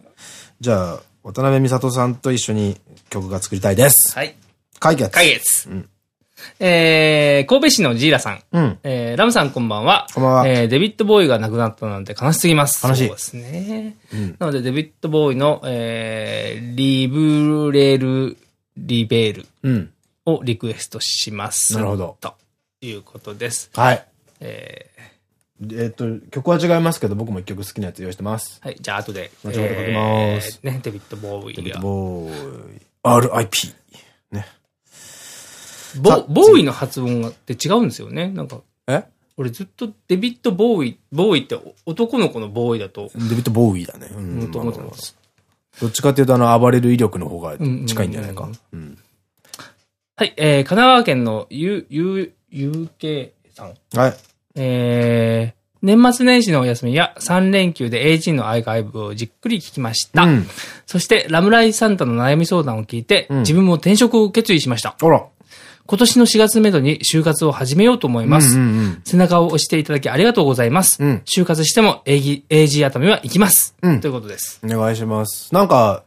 A: じゃあ、渡辺美里さんと一緒に曲が作りたいです。
B: はい。
A: 解決。
B: 解決。うん。えー、神戸市のジーラさん。うん。えー、ラムさんこんばんは。
A: こんばんは。
B: えー、デビッド・ボーイが亡くなったなんて悲しすぎます。
A: 悲しい。
B: そうですね。うん。なので、デビッド・ボーイの、えー、リブレル・リベール。うん。をリクエストします。
A: なるほど。
B: ということです。
A: はい。えー、えっと、曲は違いますけど、僕も一曲好きなやつ用意してます。
B: はい、じゃあ後で。
A: 後ほど書きます。
B: ね、デビッド・ボーイが。デビッド・
A: ボーイ。RIP。ね。
B: ボ、ボーイの発音って違うんですよね。なんか。
A: え？
B: 俺ずっとデビッド・ボーイ、ボーイって男の子のボーイだと。
A: デビッド・ボーイだね。うん。と思ってます。どっちかっていうとあの暴れる威力の方が近いんじゃないか。
B: はい、えー、神奈川県のゆ、ゆ、ゆうけさん。
A: はい。
B: えー、年末年始のお休みや3連休で AG のアーカイブをじっくり聞きました。うん、そしてラムライサンタの悩み相談を聞いて、うん、自分も転職を決意しました。今年の4月目処に就活を始めようと思います。背中を押していただきありがとうございます。うん、就活しても AG, AG 熱海は行きます。ということです。
A: お願いします。なんか、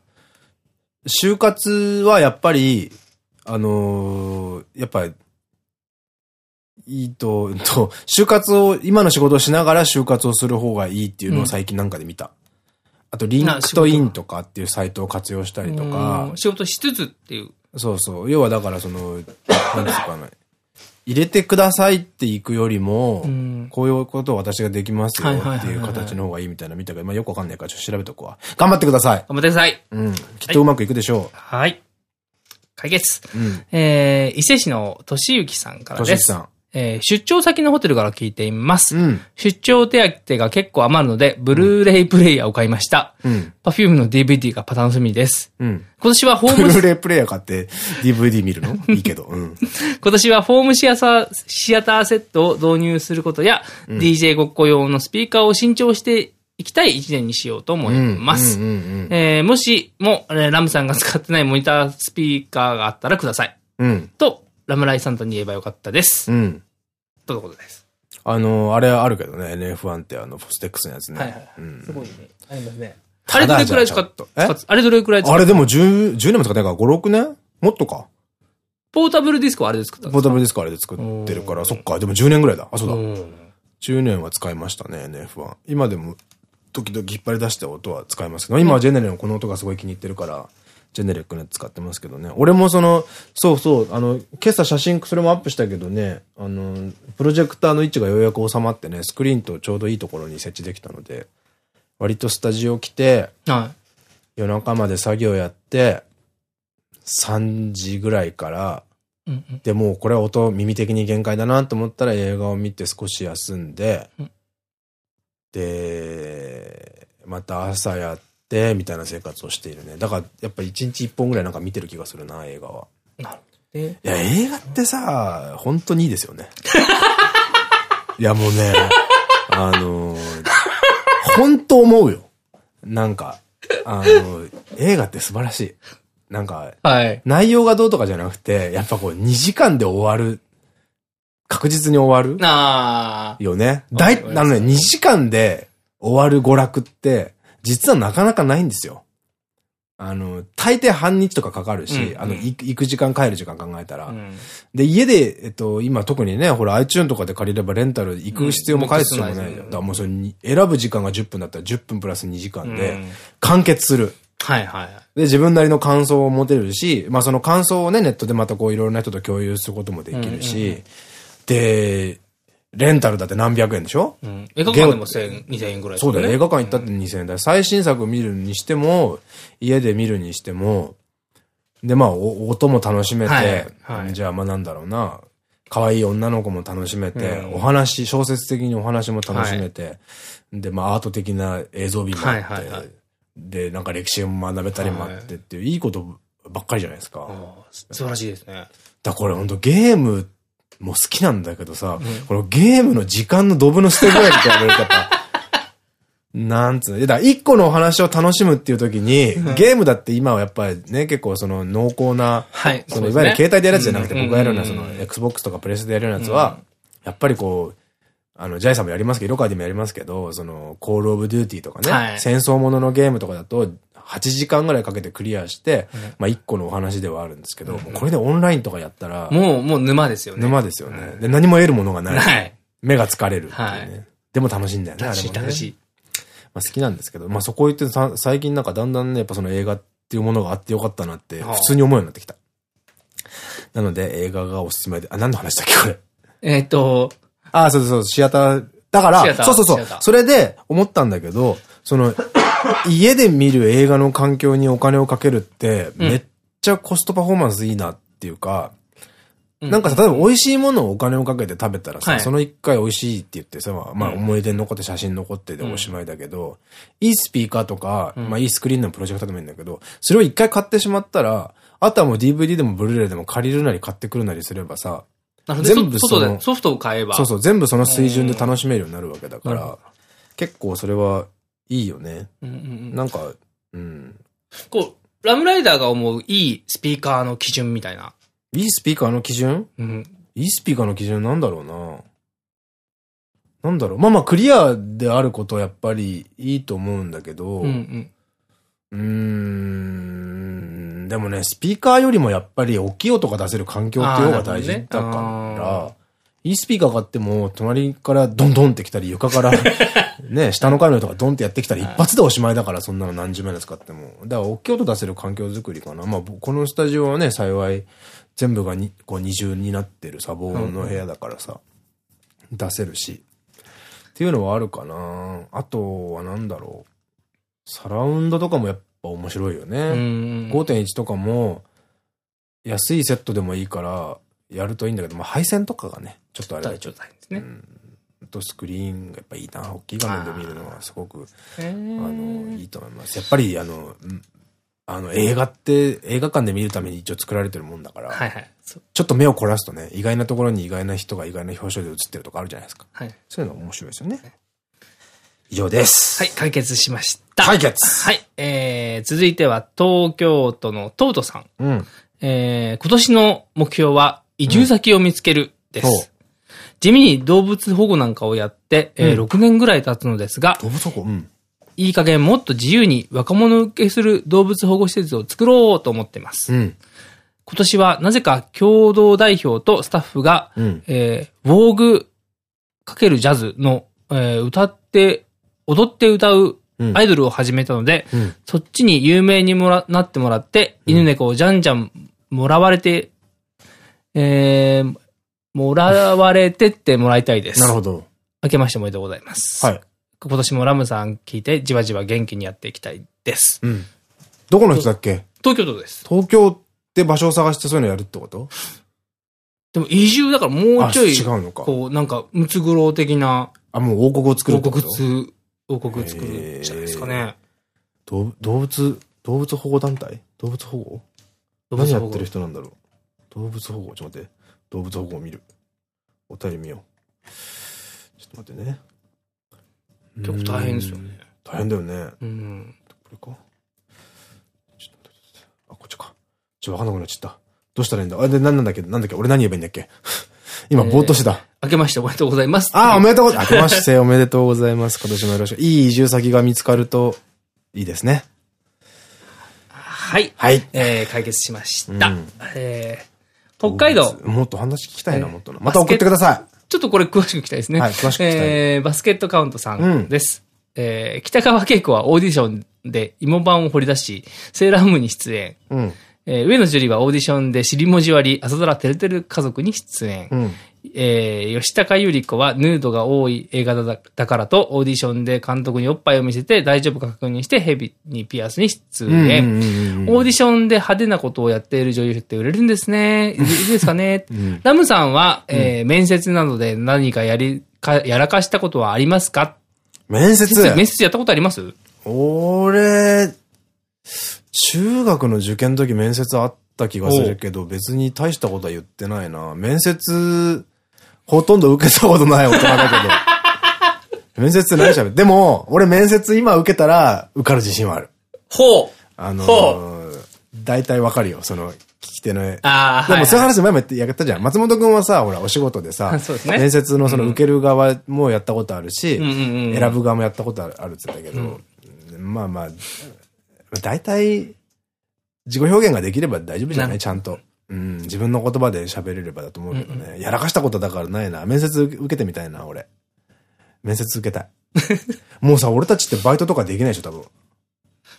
A: 就活はやっぱり、あのー、やっぱりいいと、と、就活を、今の仕事をしながら就活をする方がいいっていうのを最近なんかで見た。うん、あと、 LinkedIn とかっていうサイトを活用したりとか。
B: 仕事しつつっていう。
A: そうそう。要はだからその、なんですかね。入れてくださいって行くよりも、うん、こういうことを私ができますよっていう形の方がいいみたいな見たけど、まあよくわかんないからちょっと調べとくわ。頑張ってください。
B: 頑張ってください。
A: うん。きっとうまくいくでしょう。
B: はい。解決。うん、えー、伊勢市のとしゆきさんからです。としゆきさん。えー、出張先のホテルから聞いています。うん、出張手当が結構余るので、ブルーレイプレイヤーを買いました。パフュームの DVD がパ楽しみです。うん、今年はホー
A: ムブルーレイプレイヤー買って DVD 見るの？いいけど。うん、
B: 今年はホームシアター、シアターセットを導入することや、うん、DJ ごっこ用のスピーカーを新調していきたい一年にしようと思います。もしも、ラムさんが使ってないモニタースピーカーがあったらください。
A: うん。
B: と、ラムライサンタに言えばよかったです。
A: うん。
B: とのことです。
A: あの、あれあるけどね、NF1 ってあの、フォステックスのやつね。
B: はいはい。うん、すごいね。ありますね。あれどれくらい使った？
A: え？
B: あれどれくらい使
A: った？あれでも10、10年も使ってないから、5、6年？もっとか。
B: ポータブルディスクはあれで作った
A: ポータブルディスクあれで作ってるから、そっか、でも10年ぐらいだ。あ、そうだ。10年は使いましたね、NF1。今でも、時々引っ張り出して音は使いますけど、今はジェネレのこの音がすごい気に入ってるから、ジェネレックのやつ使ってますけどね。俺もその、そうそう、あの、今朝写真、それもアップしたけどね、あの、プロジェクターの位置がようやく収まってね、スクリーンとちょうどいいところに設置できたので、割とスタジオ来て、
B: はい、
A: 夜中まで作業やって、3時ぐらいから、
B: うんうん、
A: で、もうこれは音耳的に限界だなと思ったら映画を見て少し休んで、
B: うん、
A: で、また朝やって、みたいな生活をしているね。だからやっぱ1日1本ぐらいなんか見てる気がするな、映画は。
B: なるほど。い
A: や、映画ってさ、本当にいいですよね。いや、もうね、あのー、本当思うよ。なんか、あの、映画って素晴らしい。なんか、
B: はい、
A: 内容がどうとかじゃなくて、やっぱこう2時間で終わる。確実に終わる。
B: あ
A: よね。だい、あのね、2時間で終わる娯楽って、実はなかなかないんですよ。あの、大抵半日とかかかるし、うん、あの、行く時間帰る時間考えたら。うん、で、家で、えっと、今特にね、ほら iTune とかで借りればレンタル行く必要も返す必要もないじゃん。だからもうそれに、選ぶ時間が10分だったら10分プラス2時間で、完結する。
B: はいはい。
A: で、自分なりの感想を持てるし、まあその感想をね、ネットでまたこういろいろな人と共有することもできるし、で、レンタルだって何百円でしょ？
B: うん。映画館でも1000、2000円ぐらい、
A: ね、そうだよ。映画館行ったって2000円だ。最新作見るにしても、家で見るにしても、で、まあ、音も楽しめて、はいはい、じゃあ、まあなんだろうな、可愛い女の子も楽しめて、うん、お話、小説的にお話も楽しめて、はい、で、まあアート的な映像美もあって、で、なんか歴史を学べたりもあってっていう、いいことばっかりじゃないですか。
B: 素晴らしいですね。
A: だこれ本当ゲームも好きなんだけどさ、うん、このゲームの時間のドブの捨て具合って言われる方、なんつうの？だから一個のお話を楽しむっていう時に、ゲームだって今はやっぱりね、結構その濃厚な、
B: はい。
A: そのいわゆる携帯でやるやつじゃなくて僕がやるようなその Xbox とかプレスでやるようなやつは、やっぱりこう、あの、ジャイさんもやりますけど、色川でもやりますけど、その、コールオブデューティーとかね、はい、戦争もののゲームとかだと、8時間ぐらいかけてクリアして、うん、まあ1個のお話ではあるんですけど、うん、これでオンラインとかやったら、
B: もう、もう沼ですよね。
A: 沼ですよね。で、何も得るものがない。
B: はい、
A: 目が疲れるね。はい、でも楽しいんだよね、
B: 楽しい、楽しい。
A: まあ好きなんですけど、まあそこ言って最近なんかだんだんね、やっぱその映画っていうものがあってよかったなって普通に思うようになってきた。なので映画がおすすめで、あ、何の話だっけこれ？
B: えっと、
A: あ、そうそう、シアター、だから、そうそうそう。それで思ったんだけど、その、家で見る映画の環境にお金をかけるって、めっちゃコストパフォーマンスいいなっていうか、うん、なんかさ、例えば美味しいものをお金をかけて食べたらさ、はい、その一回美味しいって言ってさ、まあ思い出に残って写真残ってでおしまいだけど、うん、いいスピーカーとか、まあいいスクリーンのプロジェクターでもいいんだけど、それを一回買ってしまったら、あとはもう DVD でもブルーレイでも借りるなり買ってくるなりすればさ、
B: 全部その、ソフトを買えば。
A: そうそう、全部その水準で楽しめるようになるわけだから、結構それはいいよね。なんか、うん。
B: こう、ラムライダーが思ういいスピーカーの基準みたいな。
A: いいスピーカーの基準？
B: うん。
A: いいスピーカーの基準なんだろうな。なんだろう。まあまあクリアであることはやっぱりいいと思うんだけど、うんうん。でもね、スピーカーよりもやっぱり大きい音が出せる環境っていう方が大事だから、いいスピーカー買っても、隣からドンドンって来たり、床から ね、下の階の人がドンってやってきたら一発でおしまいだから、そんなの何十万円使っても。だから、大きい音出せる環境づくりかな。まあ、このスタジオはね、幸い、全部がにこう二重になってる砂防の部屋だからさ、うん、出せるし。っていうのはあるかな。あとはなんだろう。サラウンドとかもやっぱ面白いよね。5.1とかも、安いセットでもいいから、やるといいんだけど、まあ配線とかがね、ちょっとあれだ
B: ちょっと大変ですね。
A: うん、とスクリーンがやっぱいいな。大きい画面で見るのはすごく、あの、いいと思います。やっぱり、あの、あの、映画って、映画館で見るために一応作られてるもんだから、
B: はいはい、
A: ちょっと目を凝らすとね、意外なところに意外な人が意外な表情で映ってるとかあるじゃないですか。
B: はい、
A: そういうの面白いですよね。以上です。
B: はい、解決しました。
A: 解決
B: はい、えー、続いては東京都のトートさん。
A: うん。
B: えー、今年の目標は移住先を見つけるです。うん、地味に動物保護なんかをやって、えー、6年ぐらい経つのですが、
A: 動物保護？うん。
B: いい加減もっと自由に若者受けする動物保護施設を作ろうと思っています。うん、今年はなぜか共同代表とスタッフが、うん、えー、ウォーグ×ジャズの、えー、歌って、踊って歌うアイドルを始めたので、うん、そっちに有名にもらなってもらって、犬猫をじゃんじゃんもらわれて、えー、もらわれてってもらいたいです。
A: なるほど。
B: 明けましておめでとうございます。はい。今年もラムさん聞いて、じわじわ元気にやっていきたいです。うん。
A: どこの人だっけ？
B: 東京都です。
A: 東京って場所を探してそういうのやるってこと？
B: でも移住だからもうちょい。
A: 違うのか。
B: こう、なんか、ムツゴロウ的な。
A: あ、もう王国を作るってこと？
B: 王国王国作るじゃないですかね。
A: 動物、動物保護団体？動物保護何やってる人なんだろう？動物保護、ちょっと待って。動物保護を見る。お便り見よう。ちょっと待ってね。
B: 結構大変ですよね。
A: 大変だよね。うん。これかちょっと待って。あ、こっちか。ちょっとわかんなくなっちゃった。どうしたらいいんだ？あれで何なんだっけ？なんだっけ？俺何言えばいいんだっけ？今、ぼーっとしてた。
B: 明けましておめでとうございます。
A: ああ、おめでとうございます。明けましておめでとうございます。今年もよろしく。いい移住先が見つかるといいですね。
B: はい。はい。えー、解決しました。うん、えー、北海道。
A: もっと話聞きたいな、もっとな。また送ってください。
B: ちょっとこれ詳しく聞きたいですね。はい、詳しく聞きたい。えー、バスケットカウントさんです。うん、えー、北川景子はオーディションで芋版を掘り出し、セーラームーンに出演。うんえー、上野樹里はオーディションで尻文字割り、朝ドラてるてる家族に出演。うん、えー、吉高由里子はヌードが多い映画だだからと、オーディションで監督におっぱいを見せて大丈夫か確認してヘビにピアスに出演。オーディションで派手なことをやっている女優って売れるんですね。いいですかね、うん、ラムさんは、えー、面接などで何かやり、か、やらかしたことはありますか？
A: 面接？
B: 面接やったことあります？
A: 俺、中学の受験の時面接あった気がするけど、別に大したことは言ってないな。面接、ほとんど受けたことない大人だけど。面接何しゃべでも、俺面接今受けたら受かる自信はある。
B: ほう
A: あのー、大体わかるよ、その、聞き手の。ああ、でもそういう話前もやったじゃん。松本くんはさ、ほら、お仕事でさ、ね、面接のその受ける側もやったことあるし、選ぶ側もやったことあるって言ったけど、うん、まあまあ、大体、自己表現ができれば大丈夫じゃない？ちゃんと。うん、自分の言葉で喋れればだと思うけどね。やらかしたことだからないな。面接受けてみたいな、俺。面接受けたい。もうさ、俺たちってバイトとかできないでしょ、多分。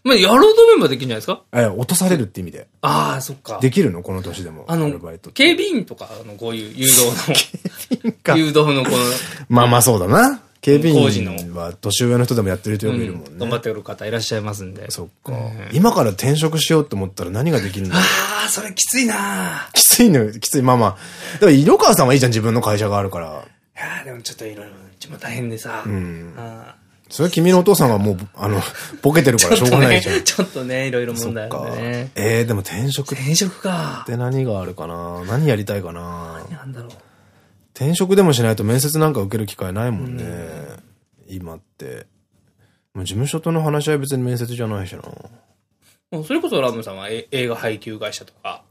B: まあ、やろうと思えばできるんじゃないですか？
A: え、落とされるって意味で。
B: ああ、そっか。
A: できるの？この年でも。
B: あの、警備員とか、あの、こういう誘導の。警備員か。誘導のこの。
A: まあまあそうだな。警備員は年上の人でもやってる人よくいるもんね。
B: 頑張ってる方いらっしゃいますんで。
A: そっか。今から転職しようと思ったら何ができるんだ
B: ああ、それきついな
A: きついのきつい。まあまあ。でも、色川さんはいいじゃん、自分の会社があるから。い
B: やでもちょっといろいろ、一番大変でさ。うん。
A: それは君のお父さんはもう、あの、ボケてるから しょうがないじゃん。
B: ちょっとね、いろいろ問題あるね。
A: ええ、でも転職
B: 転職か。
A: って何があるかな？何やりたいかな？
B: 何なんだろう。
A: 転職でもしないと面接なんか受ける機会ないもんね。今って。もう事務所との話し合い別に面接じゃないしな。
B: もうそれこそラムさんは映画配給会社とか。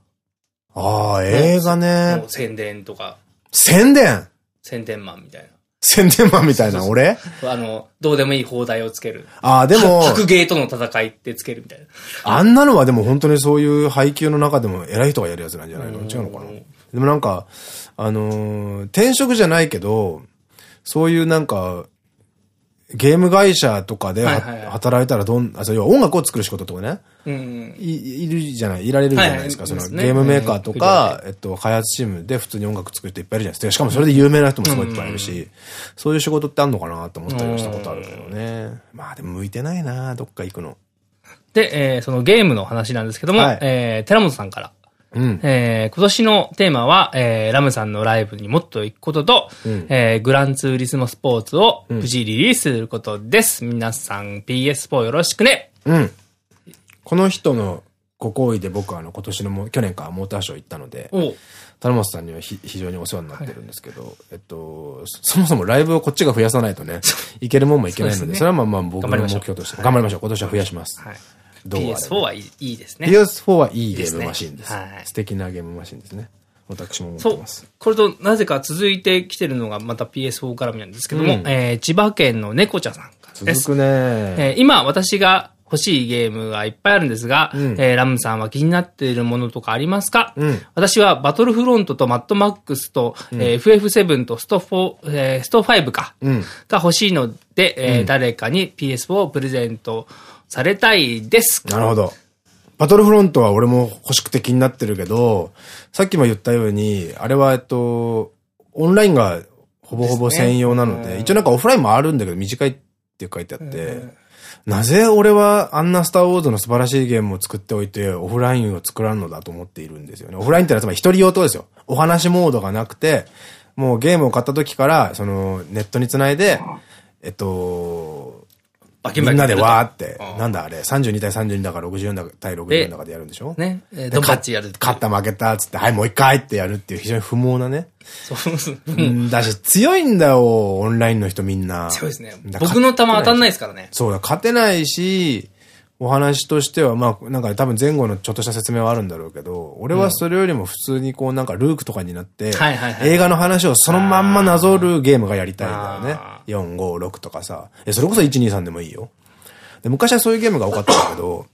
A: ああ、映画ね。
B: 宣伝とか。
A: 宣伝？
B: 宣伝マンみたいな。
A: 宣伝マンみたいな、俺？
B: あの、どうでもいい放題をつける。
A: ああ、でも。
B: 白芸との戦いってつけるみたいな。
A: あんなのはでも本当にそういう配給の中でも偉い人がやるやつなんじゃないの？違うのかな？でもなんか、あのー、転職じゃないけど、そういうなんか、ゲーム会社とかで働いたらどん、あ、そう、要は音楽を作る仕事とかね。うん、いいるじゃない、いられるじゃないですか。そのゲームメーカーとか、えっと、開発チームで普通に音楽作る人いっぱいいるじゃないですか。しかもそれで有名な人もすごいいっぱいいるし、そういう仕事ってあんのかなと思ったりしたことあるけどね。まあでも向いてないなどっか行くの。
B: で、えー、そのゲームの話なんですけども、はい、えー、寺本さんから。うん、えー、今年のテーマは、えー、ラムさんのライブにもっと行くことと、うん、えー、グランツーリスモスポーツを無事リリースすることです。うん、皆さん PS4 よろしくね。
A: うん。この人のご好意で僕はあの今年のも、去年からモーターショー行ったので、田本さんには非常にお世話になってるんですけど、はい、えっと、そもそもライブをこっちが増やさないとね、いけるもんもいけないので、そ、ね、それはまあまあ僕の目標として頑張りましょう。今年は増やします。はい
B: ?PS4 はいいいいですね。
A: PS4 はいいゲームマシンです。はい、素敵なゲームマシンですね。私も思ってます。
B: これとなぜか続いてきてるのがまた PS4 絡みなんですけども、うん、えー、千葉県の猫ちゃさん
A: です。続くね、
B: えー、今私が欲しいゲームがいっぱいあるんですが、うん、えー、ラムさんは気になっているものとかありますか、うん、私はバトルフロントとマットマックスと、うん、えー、FF7 とスト4、えー、スト5か、うん、が欲しいので、えー、誰かに PS4 をプレゼントされたいです。
A: なるほど。バトルフロントは俺も欲しくて気になってるけど、さっきも言ったように、あれはえっと、オンラインがほぼほぼ専用なので、でね、一応なんかオフラインもあるんだけど短いって書いてあって、なぜ俺はあんなスターウォーズの素晴らしいゲームを作っておいて、オフラインを作らんのだと思っているんですよね。オフラインってのはつまり一人用とですよ。お話モードがなくて、もうゲームを買った時から、その、ネットにつないで、えっと、みんなでわーって、なんだあれ、32対32だから64対64だからでやるんでしょ？
B: ね。ドンパッチやる。
A: 勝った負けたっつって、はい、もう一回ってやるっていう非常に不毛なね。そうだし、強いんだよ、オンラインの人みんな。
B: 強いですね。僕の球当たんないですからね。
A: そうだ、勝てないし、お話としては、まあ、なんか多分前後のちょっとした説明はあるんだろうけど、俺はそれよりも普通にこうなんかルークとかになって、映画の話をそのまんまなぞるゲームがやりたいんだよね。4、5、6とかさ。え、それこそ1、2、3でもいいよ。で昔はそういうゲームが多かったんだけど、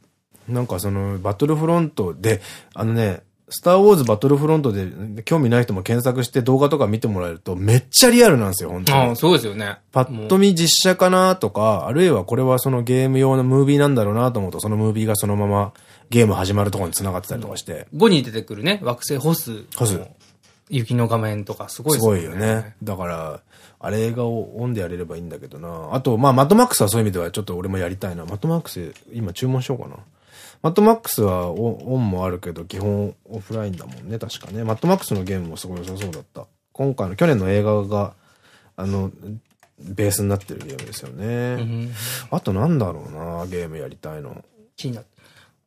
A: なんかその、バトルフロントで、あのね、スターウォーズバトルフロントで興味ない人も検索して動画とか見てもらえるとめっちゃリアルなんですよ、本当に。
B: ああ、そうですよね。
A: パッと見実写かなとか、あるいはこれはそのゲーム用のムービーなんだろうなと思うと、そのムービーがそのままゲーム始まるところに繋がってたりとかして。
B: 5に出てくるね、惑星ホス。ホス。雪の画面とかすごい
A: ですね。すごいよね。だから、あれ映画をオンでやれればいいんだけどな。あと、まあ、マッドマックスはそういう意味ではちょっと俺もやりたいな。マッドマックス、今注文しようかな。マッドマックスはオンもあるけど、基本オフラインだもんね、確かね。マッドマックスのゲームもすごい良さそうだった。今回の、去年の映画が、あの、ベースになってるゲームですよね。うん、あとなんだろうな、ゲームやりたいの。
B: 気になって。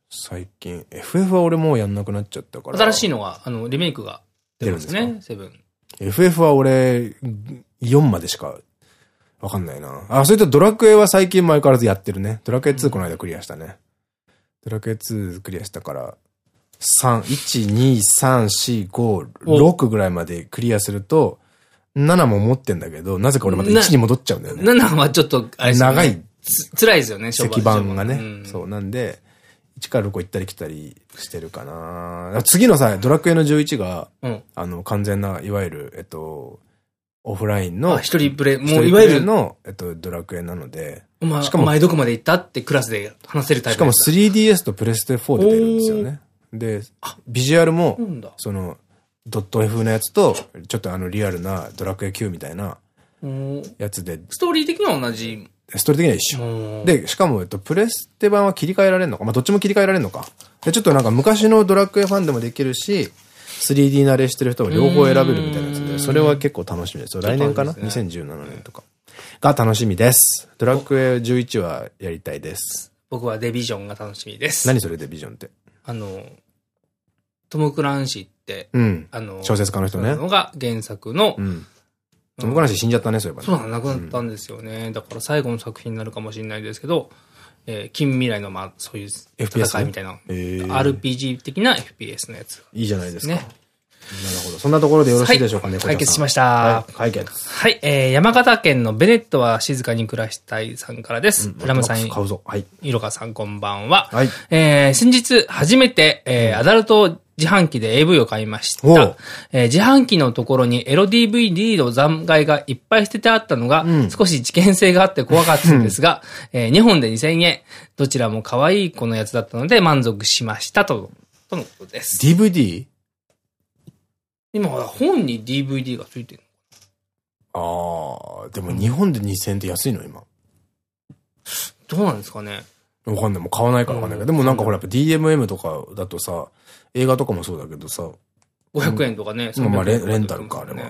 A: 最近、FF は俺もうやんなくなっちゃったから。
B: 新しいのが、あの、リメイクが出るんですね、セブン。
A: FF は俺、4までしかわかんないな。あ、それとドラクエは最近前からずやってるね。ドラクエ2この間クリアしたね。ドラクエ2クリアしたから、3、1、2、3、4、5、6ぐらいまでクリアすると、7も持ってんだけど、なぜか俺また1に戻っちゃうんだよね。
B: 7はちょっと、あれ、ね、
A: 長い。
B: 辛いですよね、
A: 石板がね。うん、そう、なんで、1から6行ったり来たりしてるかな次のさ、ドラクエの11が、うん、あの、完全な、いわゆる、えっと、オフラインの、
B: 一人プレイ、もういわゆる
A: の、えっと、ドラクエなので、
B: まあ、しかも、前どこまで行ったってクラスで話せるタイプ
A: しかも 3DS とプレステ4で出るんですよね。で、ビジュアルも、その、ドット F のやつと、ちょっとあのリアルなドラクエ Q みたいなやつで。
B: ストーリー的には同じ？
A: ストーリー的には一緒。で、しかも、えっと、プレステ版は切り替えられるのか？まあ、どっちも切り替えられるのか。で、ちょっとなんか昔のドラクエファンでもできるし、3D 慣れしてる人は両方選べるみたいなやつで、それは結構楽しみですよ。来年かな、ね、?2017 年とか。が楽しみです。ドラクエ11はやりたいです。
B: 僕はデビジョンが楽しみです。
A: 何それデビジョンって？
B: あの、トム・クランシーって、
A: うん、あの、小説家の人ね。
B: のが原作の、うん、
A: トム・クランシー死んじゃったね、そういえば、
B: ね。そうな亡くなったんですよね。うん、だから最後の作品になるかもしれないですけど、えー、近未来の、まあ、そういう戦いみたいな、RPG 的な FPS のやつ、
A: いいじゃないですか。ね。なるほど。そんなところでよろしいでしょうかね、はい、
B: 解決しました。は
A: い、解決。
B: はい、えー、山形県のベネットは静かに暮らしたいさんからです。うん、ラムさん、
A: 買うぞ。はい。
B: いろかさんこんばんは。はい。えー、先日初めて、えー、アダルト自販機で AV を買いました。えー、自販機のところにエロ DVD の残骸がいっぱい捨ててあったのが、うん、少し事件性があって怖かったんですが、えー、2本で2000円。どちらも可愛い子のやつだったので満足しましたと、とのことです。
A: DVD?
B: 今、本に DVD がついてる
A: のああ、でも日本で2000円って安いの？今。
B: どうなんですかね？
A: わかんない。もう買わないからわかんないけど。でもなんかほら、やっぱ DMM とかだとさ、映画とかもそうだけどさ。
B: 500円とかね。
A: まあレンタルか、あれは。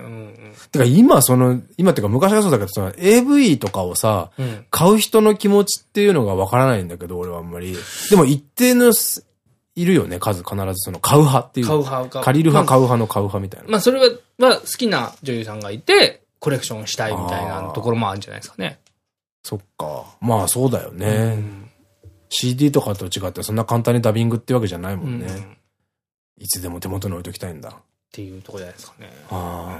A: てか今その、今ってか昔はそうだけどさ、AV とかをさ、買う人の気持ちっていうのがわからないんだけど、俺はあんまり。でも一定のいるよね、数必ずその、買う派っていう。買う派借りる派、買う派の買う派みたいな。
B: まあ、それは、は好きな女優さんがいて、コレクションしたいみたいなところもあるんじゃないですかね。
A: そっか。まあ、そうだよね。CD とかと違ってそんな簡単にダビングってわけじゃないもんね。うん、いつでも手元に置いときたいんだ。っ
B: ていうとこじゃないですかね。
A: あ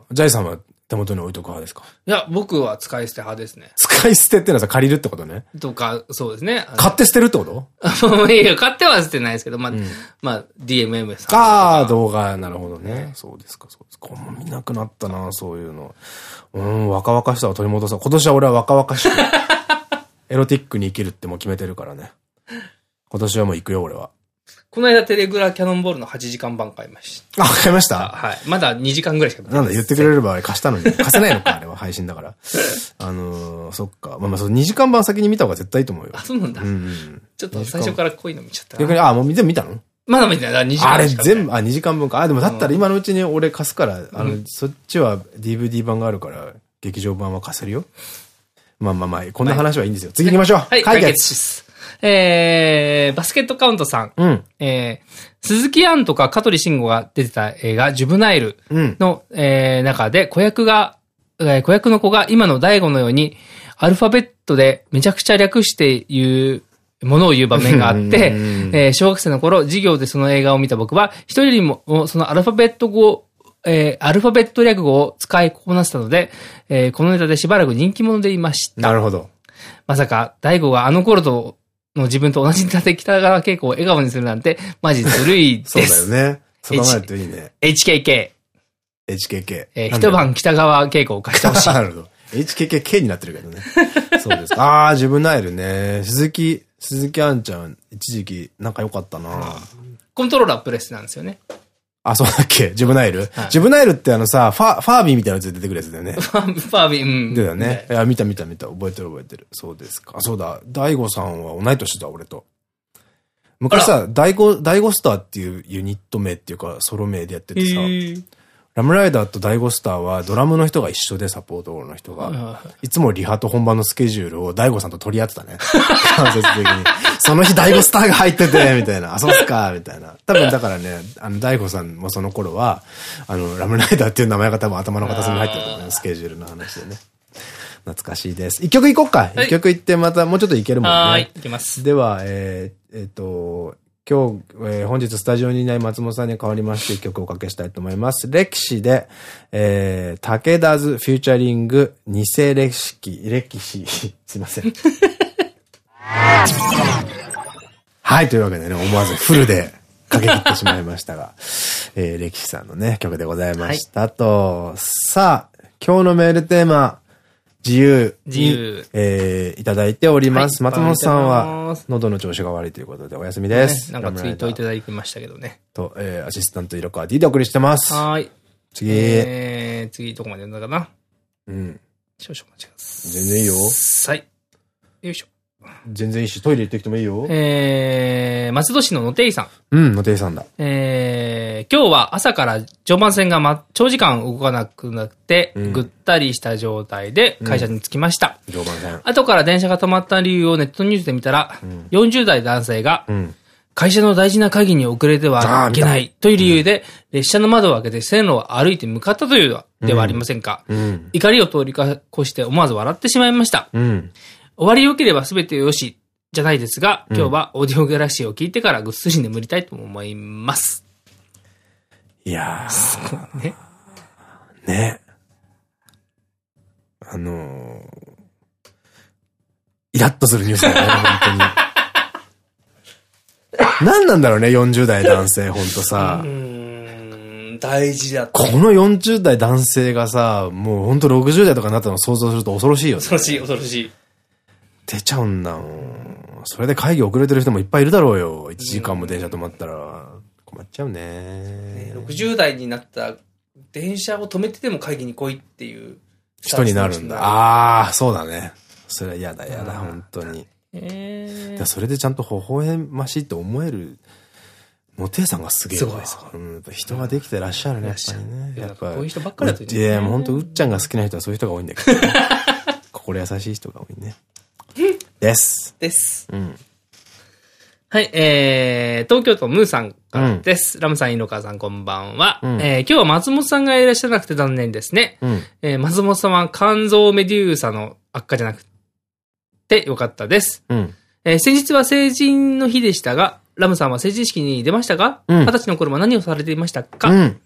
A: あ。ジャイさんは手元に置いとく派ですか？
B: いや、僕は使い捨て派ですね。
A: 使い捨てってのはさ、借りるってことね。
B: とか、そうですね。
A: 買って捨てるってこと？
B: いや、買っては捨てないですけど、まあ、うん、まあ、DMM
A: さん。ああ、動画、なるほどね。そうですか、そうですか。もう見なくなったな、そういうの。うん、若々しさを取り戻そう。今年は俺は若々しく、エロティックに生きるってもう決めてるからね。今年はもう行くよ、俺は。
B: この間テレグラキャノンボールの8時間版買いました。
A: あ、買いました？
B: はい。まだ2時間ぐらいしか
A: なんだ、言ってくれれば貸したのに。貸せないのか、あれは配信だから。あのー、そっか。まあまあ、その2時間版先に見た方が絶対いいと思うよ。
B: あ、そうなんだ。うん。ちょっと最初から濃いの見ちゃった
A: 逆に、あ、もう全部見たの？
B: まだ見てない。2時間
A: あれ全部、あ、2時間分か。あ、でもだったら今のうちに俺貸すから、あの、そっちは DVD 版があるから、劇場版は貸せるよ。まあまあまあ、こんな話はいいんですよ。次行きましょう。
B: はい、解決。えー、バスケットカウントさん。うん。えー、鈴木杏とか香取慎吾が出てた映画、ジュブナイルの、うん、えー、中で子役が、えー、子役の子が今の大悟のように、アルファベットでめちゃくちゃ略して言う、ものを言う場面があって、えー、小学生の頃、授業でその映画を見た僕は、一人よりも、そのアルファベット語えー、アルファベット略語を使いこなせたので、えー、このネタでしばらく人気者でいました。
A: なるほど。
B: まさか、大悟があの頃との自分と同じネタで北川景子を笑顔にするなんて、マジずるいです。
A: そうだよね。そう考えるといいね。
B: HKK。
A: HKK。
B: えー、一晩北川景子を貸してほしい。
A: なるほど。HKKK になってるけどね。そうですか。ああ、自分ナイルね。鈴木、鈴木杏ちゃん、一時期仲良かったな
B: コントローラープレスなんですよね。
A: あ、そうだっけ？ジブナイル、はい、ジブナイルってあのさ、ファ、ファービーみたいなやつで出てくるやつだよね。フ
B: ァービー、うん。
A: だよね。いや、見た見た見た。覚えてる覚えてる。そうですか。そうだ。大悟さんは同い年だ、俺と。昔さ、大悟、大悟スターっていうユニット名っていうか、ソロ名でやっててさ、ラムライダーとダイゴスターはドラムの人が一緒でサポートの人が。いつもリハと本番のスケジュールをダイゴさんと取り合ってたね。間接的に。その日ダイゴスターが入ってて、みたいな。あ、そうっすか、みたいな。多分だからね、あの、ダイゴさんもその頃は、あの、ラムライダーっていう名前が多分頭の片隅に入ってると思うね。スケジュールの話でね。懐かしいです。一曲いこうか。一、はい、曲いってまたもうちょっといけるもんね。
B: はい、いきます。
A: では、えー、えっ、ー、と、今日、えー、本日スタジオにいない松本さんに代わりまして曲をおかけしたいと思います。歴史で、えー、武田ズフューチャリング偽歴史、歴史、すいません。はい、というわけでね、思わずフルでかけ切ってしまいましたが、えー、歴史さんのね、曲でございましたと、はい、さあ、今日のメールテーマ、自由
B: 自由。
A: えー、いただいております。はい、松本さんは、喉の調子が悪いということでお休みです。
B: ね、なんかツイートいただきましたけどね。
A: と、えー、アシスタント色川 D でお送りしてます。
B: はい。
A: 次。
B: えー、次どこまで読んだかな
A: うん。
B: 少々お待ちくださ
A: い。全然いいよ。
B: はい。よいしょ。
A: 全然いいし、トイレ行ってきてもいいよ。
B: えー、松戸市の野手井さん。
A: うん、野手井さんだ。
B: えー、今日は朝から常磐線が、ま、長時間動かなくなって、うん、ぐったりした状態で会社に着きました。
A: うん、常磐線。
B: 後から電車が止まった理由をネットニュースで見たら、うん、40代男性が、うん会社の大事な会議に遅れてはいけないという理由で、列車の窓を開けて線路を歩いて向かったというではありませんか？怒りを通り越して思わず笑ってしまいました。うん、終わり良ければ全てよし、じゃないですが、今日はオーディオギャラクシーを聞いてからぐっすり眠りたいと思います。
A: いやー。
B: すごいね。
A: ね。あのー、イラッとするニュースだよね、本当に。何なんだろうね、40代男性、ほんとさ。
B: 大事だ
A: この40代男性がさ、もうほんと60代とかになったのを想像すると恐ろしいよね。
B: 恐ろしい、恐ろしい。
A: 出ちゃうんだもん。それで会議遅れてる人もいっぱいいるだろうよ。1時間も電車止まったら。困っちゃうねね。
B: 60代になったら、電車を止めてでも会議に来いっていう
A: 人になるんだ。ああ、そうだね。それは嫌だ嫌だ、本当に。えー、それでちゃんと微笑ましいって思える、モテさんがすげえ。
B: すごいす
A: ごい。うん、人ができてらっしゃるね、やっぱりね。
B: やっぱ。こういう人ばっかりだと
A: いや、もう本当うっちゃんが好きな人はそういう人が多いんだけど、ね。心優しい人が多いね。です。
B: です。うん。はい、えー、東京都ムーさんからです。うん、ラムさん、井野川さん、こんばんは。うん、えー、今日は松本さんがいらっしゃらなくて残念ですね。うん、えー、松本さんは肝臓メデューサの悪化じゃなくてよかったです。うん、えー先日は成人の日でしたが、ラムさんは成人式に出ましたか
A: うん
B: 二十歳の頃は何をされていましたか、い
A: うん。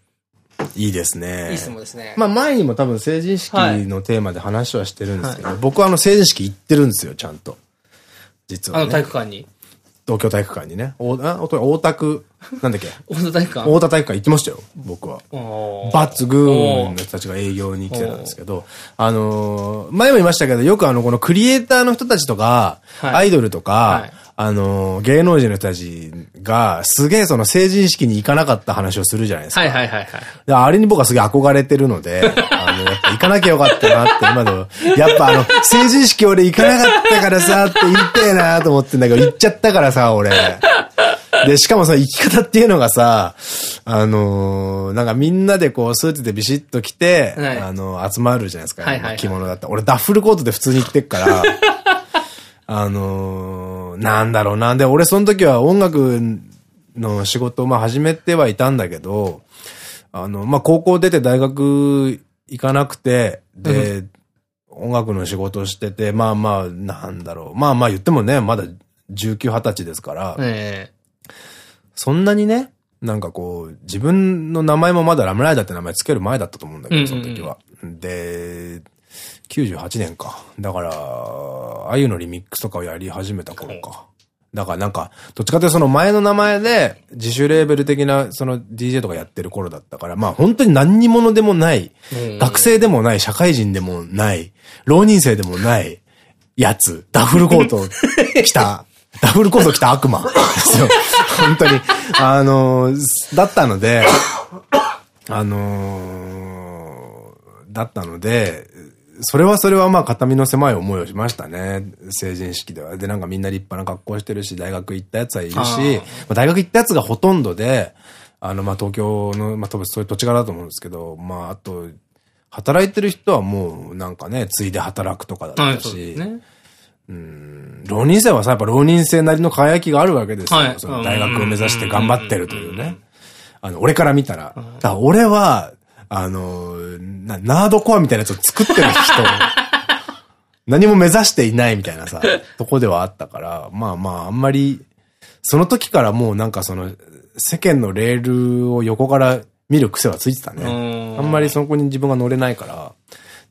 A: いいですね。
B: い質問ですね。
A: まあ前にも多分成人式のテーマで話はしてるんですけど、僕はあの成人式行ってるんですよ、ちゃんと。実は、ね。
B: あの体育館に？
A: 東京体育館にね。おあ大田区、なんだっけ？
B: 大田体育館？
A: 大田体育館行ってましたよ、僕は。バッツグーンの人たちが営業に来てたんですけど、あのー前も言いましたけど、よくあの、このクリエイターの人たちとか、
B: はい
A: アイドルとか、
B: はい
A: あのー芸能人の人たちが、すげえその成人式に行かなかった話をするじゃないですか。
B: はいはいはいはい。
A: であれに僕はすげえ憧れてるので、あの、やっぱ行かなきゃよかったなって、今の、やっぱあの、成人式俺行かなかったからさ、って言ってえなと思ってんだけど、行っちゃったからさ、俺。で、しかもその生き方っていうのがさ、あのーなんかみんなでこう、スーツでビシッと着て、
B: はい
A: あの、集まるじゃないですか。
B: はいはいはい
A: 着物だったら。俺ダッフルコートで普通に着てっから、あのーなんだろうな。で、俺その時は音楽の仕事をまあ始めてはいたんだけど、あの、まあ、高校出て大学行かなくて、で、音楽の仕事をしてて、まあまあ、なんだろう。まあまあ言ってもね、まだ19、20歳ですから、
B: え
A: そんなにね、なんかこう、自分の名前もまだラムライダーって名前つける前だったと思うんだけど、その時は。で、98年か。だから、あゆのリミックスとかをやり始めた頃か。だからなんか、どっちかというとその前の名前で、自主レーベル的なその DJ とかやってる頃だったから、まあ本当に何に者でもない、
B: うん
A: 学生でもない、社会人でもない、浪人生でもないやつ、ダフルコート を着た、ダフルコート着た悪魔ですよ。本当に。あのーだったので、あのーだったので、それはそれはまあ肩身の狭い思いをしましたね。成人式では。で、なんかみんな立派な格好してるし、大学行ったやつはいるし、まあ大学行ったやつがほとんどで、あの、まあ東京の、まあ多分そういう土地柄だと思うんですけど、まああと、働いてる人はもうなんかね、ついで働くとかだっ
B: はい、
A: たし、
B: そうですね。
A: 浪人生はさ、やっぱ浪人生なりの輝きがあるわけですよ。
B: はい
A: その大学を目指して頑張ってるというね。あの、俺から見たら。だから俺は、あの、なナードコアみたいなやつを作ってる人、何も目指していないみたいなさ、とこではあったから、まあまあ、あんまり、その時からもうなんかその、世間のレールを横から見る癖はついてたね。
B: うん
A: あんまりそこに自分が乗れないから、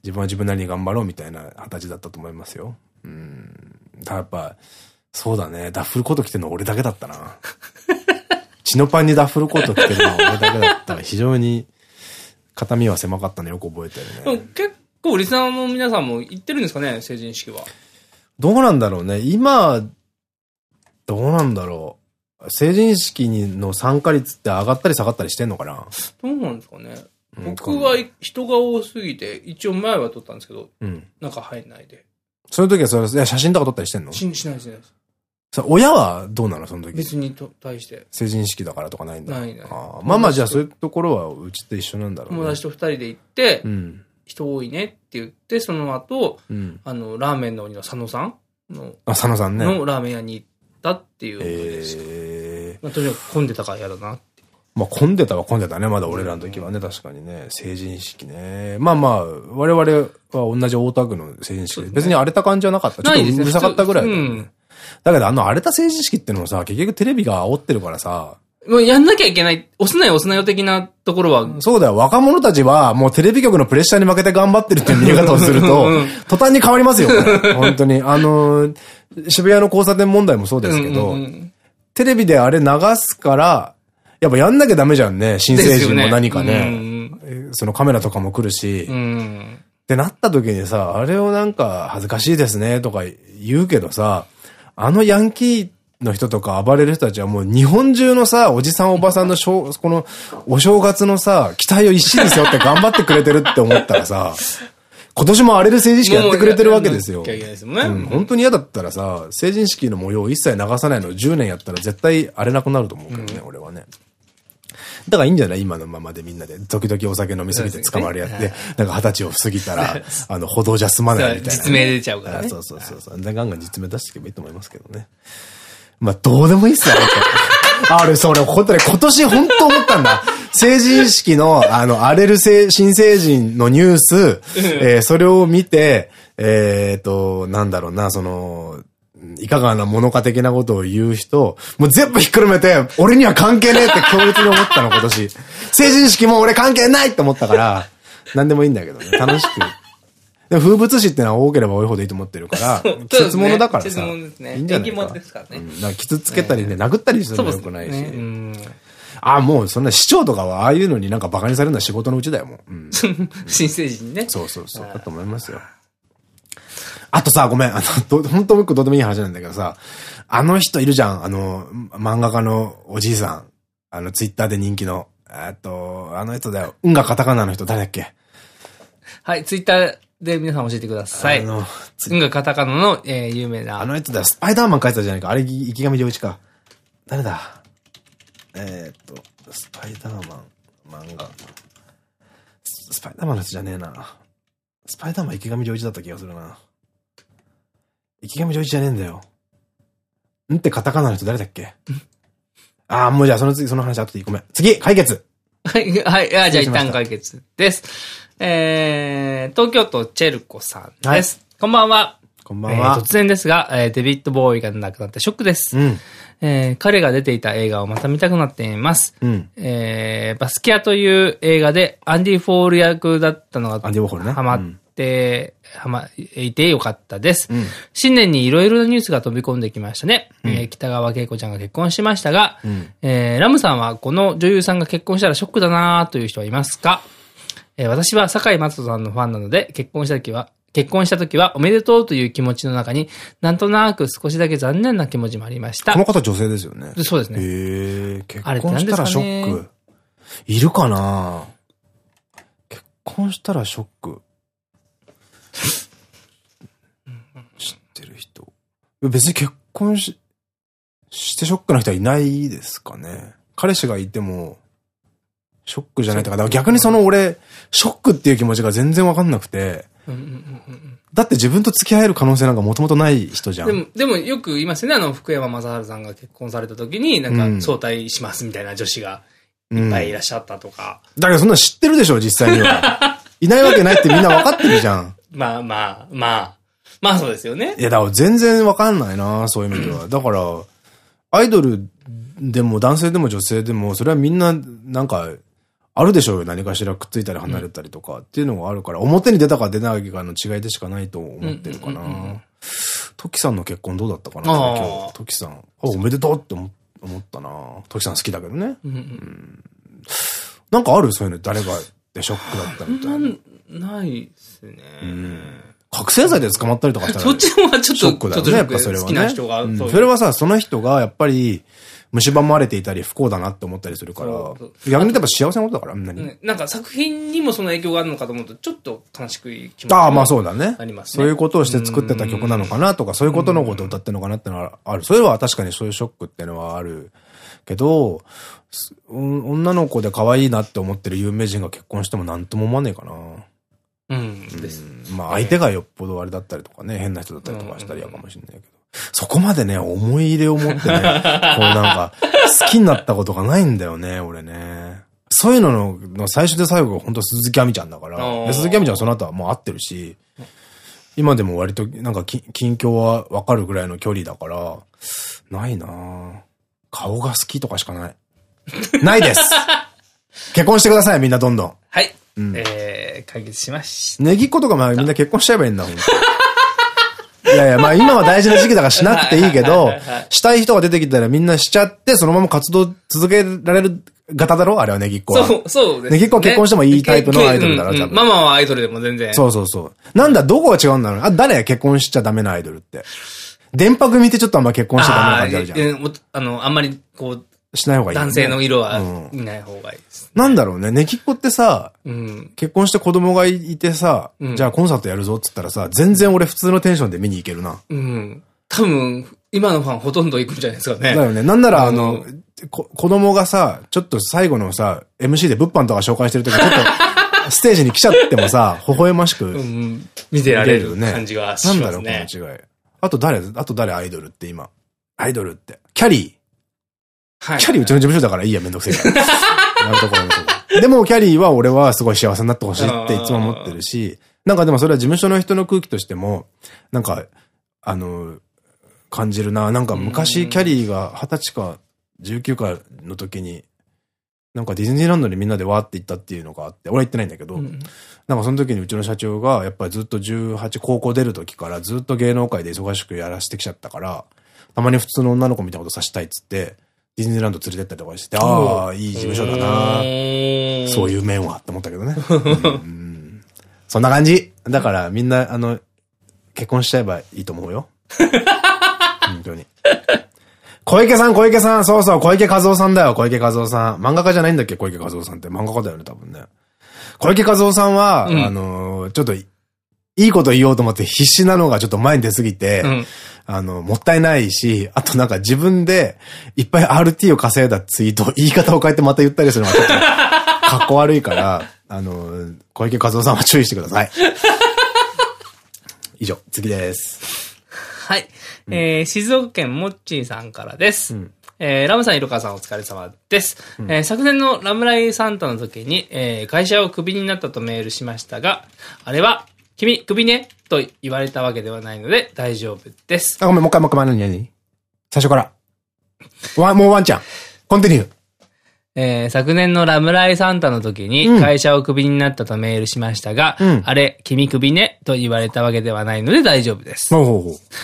A: 自分は自分なりに頑張ろうみたいな形だったと思いますよ。うん。だやっぱ、そうだね。ダッフルコート着てるの俺だけだったな。血のパンにダッフルコート着てるのは俺だけだった。非常に、肩身は狭かったのよく覚えてるね。
B: 結構リスナーの皆さんも行ってるんですかね成人式は。
A: どうなんだろうね。今、どうなんだろう。成人式の参加率って上がったり下がったりしてんのかな
B: どうなんですかね
A: うん
B: 僕は人が多すぎて、一応前は撮ったんですけど、
A: うん。
B: 中入んないで。
A: そういう時はそれ、いや写真とか撮ったりしてんの？
B: ししないしないです。
A: さ親はどうなのその時？
B: 別にと対して。
A: 成人式だからとかないんだ。
B: ないない
A: あーまあまあじゃあそういうところはうちと一緒なんだろうね。
B: 友達と二人で行って、
A: うん。
B: 人多いねって言って、その後、
A: うん。
B: あの、ラーメンの鬼の佐野さんの、
A: あ、佐野さんね。
B: のラーメン屋に行ったっていうことです。
A: ええ
B: まあ、とにかく混んでたから嫌だなって。
A: まあ混んでたは混んでたね。まだ俺らの時はね、確かにね。成人式ね。まあまあ、我々は同じ大田区の成人式で、別に荒れた感じはなかった。ちょっとうるさかったぐらいね、
B: うん
A: だけどあの荒れた成人式ってのもさ、結局テレビが煽ってるからさ、
B: もうやんなきゃいけない、押すなよ押すなよ的なところは、
A: そうだよ、若者たちはもうテレビ局のプレッシャーに負けて頑張ってるっていう見え方をすると
B: うん、
A: 途端に変わりますよ、本当に。あの、渋谷の交差点問題もそうですけど、テレビであれ流すから、やっぱやんなきゃダメじゃんね。新成人も何かね。
B: ね
A: えーそのカメラとかも来るし。ってなった時にさ、あれをなんか恥ずかしいですねとか言うけどさ、あのヤンキーの人とか暴れる人たちはもう日本中のさ、おじさんおばさんのしょうこのお正月のさ、期待を一身に背負って頑張ってくれてるって思ったらさ、今年も荒れる成人式やってくれてるわけですよ。本当に嫌だったらさ、成人式の模様を一切流さないのを10年やったら絶対荒れなくなると思うけどね、俺はね。だからいいんじゃない？今のままでみんなで。時々お酒飲みすぎて捕まるやって、なんか二十歳を過ぎたら、あの、歩道じゃ済まないみたいな。ね、
B: 実名出ちゃうからね。
A: あそうそうそうそう。でガンガン実名出していけばいいと思いますけどね。まあ、どうでもいいっすよ、あれ、それ、本当に今年本当思ったんだ。成人式の、あの、荒れる成新成人のニュース、えーそれを見て、えっと、なんだろうな、その、いかがなものか的なことを言う人、もう全部ひっくるめて、俺には関係ねえって強烈に思ったの、今年。成人式も俺関係ないって思ったから、なんでもいいんだけどね、楽しく。でも風物詩ってのは多ければ多いほどいいと思ってるから、季節物だからさ、いいんじゃないか。ですからね。うん、傷つけたりね、殴ったりするのもよくないし。ああ、もうそんな市長とかはああいうのになんか馬鹿にされるのは仕事のうちだよ、もう。
B: 新成人ね。
A: そうそうそう。だと思いますよ。あとさ、ごめん、あの、本当僕どうでもいい話なんだけどさ、あの人いるじゃん、あの、漫画家のおじいさん。あの、ツイッターで人気の。えっと、あの人だよ。運がカタカナの人誰だっけ？
B: はい、ツイッターで皆さん教えてください。あの、運がカタカナの、えー、有名な。
A: あの人だ、スパイダーマン書いてたじゃないか。あれ、池上良一か。誰だ？えー、っと、スパイダーマン、漫画。スパイダーマンのやつじゃねえな。スパイダーマン池上良一だった気がするな。池上良一じゃねえんだよ。んってカタカナの人誰だっけ？ああ、もうじゃあその次、その話後でいい。ごめん。次解決
B: はい、はい、あじゃあ一旦解決です。えー、東京都チェルコさんです。はい、こんばんは。
A: こんばんは。
B: えー、突然ですが、えー、デビッド・ボウイが亡くなってショックです。うん、えー、彼が出ていた映画をまた見たくなっています。うん、えー、バスキアという映画でアンディ・ウォーホル役だったのが、
A: アンディ・ウォーホルね。
B: ハマって、はま、いてよかったです。うん、新年にいろいろなニュースが飛び込んできましたね。うん、えー、北川景子ちゃんが結婚しましたが、うん、えー、ラムさんはこの女優さんが結婚したらショックだなという人はいますか？えー、私は坂井松人さんのファンなので、結婚した時は、結婚した時はおめでとうという気持ちの中に、なんとなく少しだけ残念な気持ちもありました。
A: この方女性ですよね。
B: そうですね。
A: へえ、結婚したらショック。いるかな結婚したらショック。知ってる人。別に結婚し、してショックな人はいないですかね。彼氏がいても、ショックじゃないとか、か逆にその俺、ショックっていう気持ちが全然わかんなくて、だって自分と付き合える可能性なんかもともとない人じゃん。
B: でも、でもよく言いますよね、あの、福山雅治さんが結婚された時に、なんか、招待しますみたいな女子がいっぱいいらっしゃったとか。
A: うん、だけどそんな知ってるでしょ、実際には。いないわけないってみんなわかってるじゃん。
B: まあまあ、まあ。まあそうですよね。
A: いや、だから全然わかんないな、そういう意味では。だから、アイドルでも男性でも女性でも、それはみんな、なんか、あるでしょうよ。何かしらくっついたり離れたりとかっていうのがあるから、表に出たか出ないかの違いでしかないと思ってるかな。トキさんの結婚どうだったかな今日。トキさん。あ、おめでとうって思ったなトキさん好きだけどね。なんかあるそういうの？誰がでショックだったみた
B: いな。ないっすね。
A: 覚醒剤で捕まったりとかしたら。
B: そっちもちょっと、ショッ
A: クだよね、やっぱそれはね。
B: 好きな人が。
A: それはさ、その人がやっぱり、蝕まれていたり不幸だなって思ったりするから、逆に言えば幸せなことだから、なに。
B: なんか作品にもその影響があるのかと思うと、ちょっと悲しく気
A: 持ちああ、まあそうだね。あります、ね、そういうことをして作ってた曲なのかなとか、そういうことのことを歌ってるのかなってのはある。それは確かにそういうショックっていうのはあるけど、女の子で可愛いなって思ってる有名人が結婚しても何とも思わねえかな。
B: うん。です。
A: まあ相手がよっぽどあれだったりとかね、変な人だったりとかしたら嫌かもしれないけど。そこまでね、思い入れを持ってね、こうなんか、好きになったことがないんだよね、俺ね。そういうのの最初で最後が本当鈴木亜美ちゃんだから、鈴木亜美ちゃんはその後はもう会ってるし、今でも割となんか近況はわかるぐらいの距離だから、ないな顔が好きとかしかない。ないです 結婚してください、みんなどんどん。
B: はい。うん、えー、解決しまし
A: た。ネギっ子とかまあみんな結婚しちゃえばいいんだ、ほんと。いやいや、まあ今は大事な時期だからしなくていいけど、したい人が出てきたらみんなしちゃって、そのまま活動続けられる型だろ？あれはネギっ子は。
B: そう、そうです、
A: ね。ネギっ子は結婚してもいいタイプのアイドルだろ、
B: 多分。ママはアイドルでも全然。
A: そうそうそう。なんだ、どこが違うんだろう？あ、誰結婚しちゃダメなアイドルって。電波組ってちょっとあんま結婚しちゃダメな感じあるじゃん。
B: あの、あんまりこう、
A: しない方がいい、
B: ね。男性の色はいない方がいいです、
A: ねうん、なんだろうね。ネキっ子ってさ、うん、結婚して子供がいてさ、うん、じゃあコンサートやるぞって言ったらさ、全然俺普通のテンションで見に行けるな。
B: うん。多分、今のファンほとんど行くんじゃないですかね。
A: だよね。なんならあの、子供がさ、ちょっと最後のさ、MC で物販とか紹介してるとき、ちょっと、ステージに来ちゃってもさ、微笑ましく、うん、
B: 見てられる感じがしますね。なんだろう、
A: この違い。あと誰あと誰アイドルって今。アイドルって。キャリー。はい。キャリーうちの事務所だからいいや、めんどくせえから。なるところのとこ。でも、キャリーは俺はすごい幸せになってほしいっていつも思ってるし、なんかでもそれは事務所の人の空気としても、なんか、あの、感じるな。なんか昔キャリーが20歳か19かの時に、なんかディズニーランドにみんなでわーって行ったっていうのがあって、俺は行ってないんだけど、うん、なんかその時にうちの社長が、やっぱりずっと18高校出る時からずっと芸能界で忙しくやらせてきちゃったから、たまに普通の女の子みたいなことさしたいっつって、ディズニーランド連れてったりとかして、ああ、いい事務所だなそういう面はって思ったけどね。うんそんな感じ。だからみんな、あの、結婚しちゃえばいいと思うよ。本当に。小池さん、小池さん、そうそう、小池和夫さんだよ、小池和夫さん。漫画家じゃないんだっけ、小池和夫さんって。漫画家だよね、多分ね。小池和夫さんは、うん、あの、ちょっと、いいこと言おうと思って必死なのがちょっと前に出すぎて、うん、あの、もったいないし、あとなんか自分でいっぱい RT を稼いだツイート、言い方を変えてまた言ったりするのがちょっと、かっこ悪いから、あの、小池和夫さんは注意してください。以上、次です。
B: はい。うん、えー、静岡県もっちーさんからです。うん、えー、ラムさん、イルカさんお疲れ様です。うん、えー、昨年のラムライサンタの時に、えー、会社をクビになったとメールしましたが、あれは、君、クビねと言われたわけではないので大丈夫です。
A: あ、ごめん、もう一回、もう一回、何？何？最初から。わ、もうワンちゃん。コンティニュー。
B: えー、昨年のラムライサンタの時に会社をクビになったとメールしましたが、うん、あれ、君クビねと言われたわけではないので大丈夫です。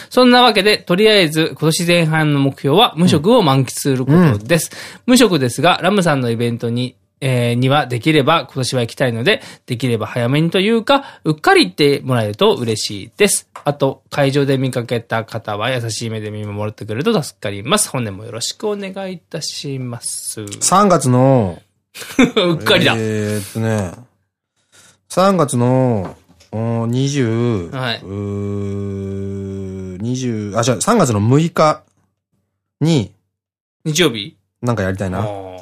B: そんなわけで、とりあえず今年前半の目標は無職を満喫することです。うん、無職ですが、ラムさんのイベントにえー、にはできれば今年は行きたいので、できれば早めにというか、うっかり行ってもらえると嬉しいです。あと、会場で見かけた方は優しい目で見守ってくれると助かります。本年もよろしくお願いいたします。
A: 3月の、
B: うっかりだ。
A: えー、っとね、3月の、20、はい。うー、20、あ、じゃ3月の6日に、
B: 日曜日？
A: なんかやりたいな。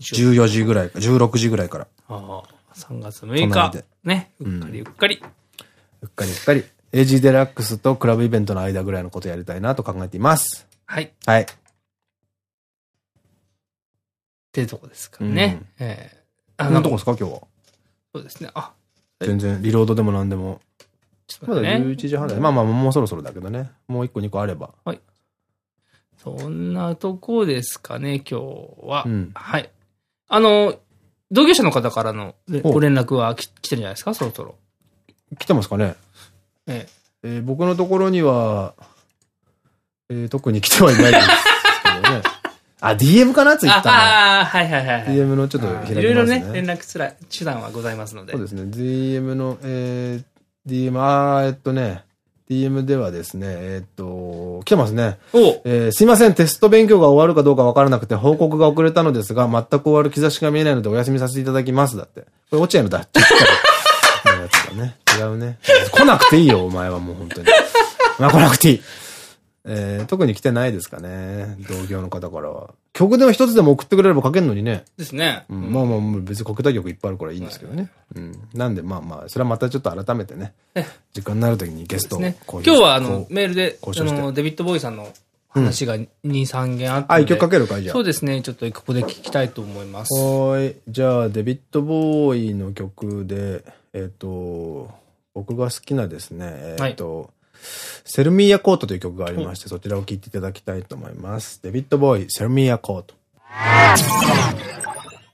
A: 14時ぐらい、16時ぐらいから。
B: ああ、3月6日。ね。うっかりうっかり。
A: うっかりうっかり。エイジデラックスとクラブイベントの間ぐらいのことやりたいなと考えています。
B: はい。
A: はい。
B: っていうとこですかね。え
A: え。あのとこですか今日は？
B: そうですね。あ。
A: 全然、リロードでも何でも。まだ11時半だまあまあ、もうそろそろだけどね。もう1個2個あれば。
B: はい。そんなとこですかね、今日は。うん、はい。あの、同業者の方からのご連絡は来てるんじゃないですか？そろそろ。
A: 来てますかね？えええー、僕のところには、えー、特に来てはいないですけどね。あ、DM かな？ツイッターの。
B: ああ、はいはいはい。
A: DM のちょっと開きますね。
B: いろいろね、連絡つら手段はございますので。
A: そうですね。DM の、えー、DM、あー、えっとね、DM ではですね、えー、っと、来てますね。えー、すいません、テスト勉強が終わるかどうかわからなくて報告が遅れたのですが、全く終わる兆しが見えないのでお休みさせていただきます。だって。これ落合のだ。やつだね。違うね。来なくていいよ、お前はもう本当に。まあ来なくていい。えー、特に来てないですかね。同業の方からは。曲でも一つでも送ってくれれば書けるのにね。
B: ですね。
A: うん、まあまあ、別に国体曲いっぱいあるからいいんですけどね。うん。なんでまあまあ、それはまたちょっと改めてね。時間になるときにゲストを、
B: ね、今日はあの、メールで、あの、デビッド・ボーイさんの話が2、3件あって。
A: あ、一曲かけるかじゃあ。
B: そうですね。ちょっとここで聞きたいと思います。
A: はい。じゃあ、デビッド・ボーイの曲で、えっ、と、僕が好きなですね、えっ、と、はい Sell Me a Coat という曲がありまして、そちらを聴いていただきたいと思います。デビッド・ボウイ、 Sell Me a Coat。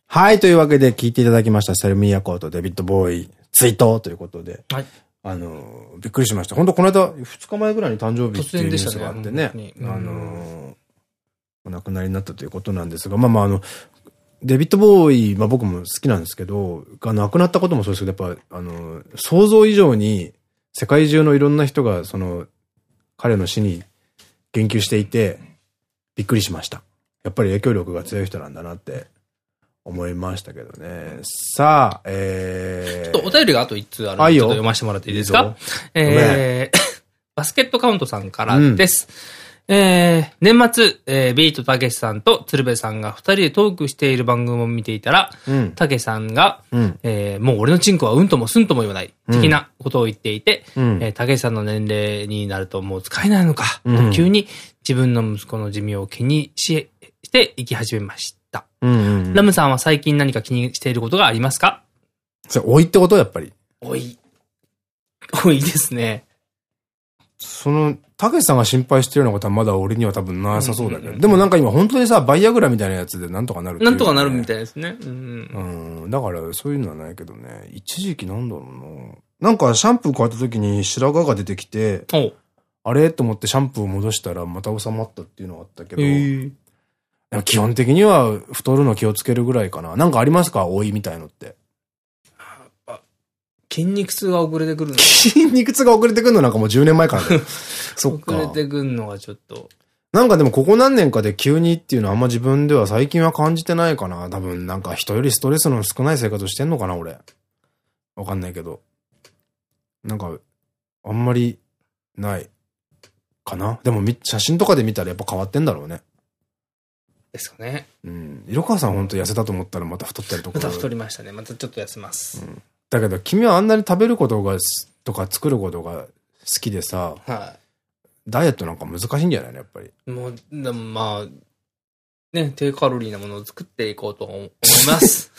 A: はい、というわけで聴いていただきました、 Sell Me a Coat、デビッド・ボウイ、追悼ということで。はい。あの、びっくりしました。本当この間、2日前ぐらいに誕生日っていうニュースがあってね、ねあの、お亡くなりになったということなんですが、まあまああの、デビッド・ボーイ、まあ僕も好きなんですけど、が亡くなったこともそうですけど、やっぱ、あの、想像以上に世界中のいろんな人が、その、彼の死に言及していて、びっくりしました。やっぱり影響力が強い人なんだなって思いましたけどね。さあ、え
B: ー、ちょっとお便りがあと1通あるので、ちょっと読ませてもらっていいですか？えー、バスケットカウントさんからです。うんえー、年末、えー、ビートたけしさんと鶴瓶さんが二人でトークしている番組を見ていたら、たけしさんが、うん、えー、もう俺のチンコはうんともすんとも言わない、的なことを言っていて、うん、えー、たけしさんの年齢になるともう使えないのか、うん、急に自分の息子の寿命を気にし、して生き始めました。ラムさんは最近何か気にしていることがありますか？
A: それ、老いってこと？やっぱり。
B: 老い。老いですね。
A: その、たけしさんが心配してるようなことはまだ俺には多分なさそうだけど。でもなんか今本当にさ、バイアグラみたいなやつでなんとかなる
B: ね、なんとかなるみたいですね。うん。
A: うん。だからそういうのはないけどね。一時期なんだろうな。なんかシャンプー変えた時に白髪が出てきて、あれ？と思ってシャンプーを戻したらまた収まったっていうのがあったけど。基本的には太るの気をつけるぐらいかな。なんかありますか？老いみたいのって。
B: 筋肉痛が遅れてくるの。
A: 筋肉痛が遅れてくるのなんかもう10年前からだよ。そっか。
B: 遅れてくるのがちょっと。
A: なんかでもここ何年かで急にっていうのはあんま自分では最近は感じてないかな。多分なんか人よりストレスの少ない生活してんのかな、俺。わかんないけど。なんか、あんまりないかな。でも写真とかで見たらやっぱ変わってんだろうね。
B: ですかね。
A: うん。色川さん本当痩せたと思ったらまた太ったりとか。
B: また太りましたね。またちょっと痩せます。うん
A: だけど君はあんなに食べることが、とか作ることが好きでさ、はい。ダイエットなんか難しいんじゃないのやっぱり。
B: もう、でもまあ、ね、低カロリーなものを作っていこうと思います。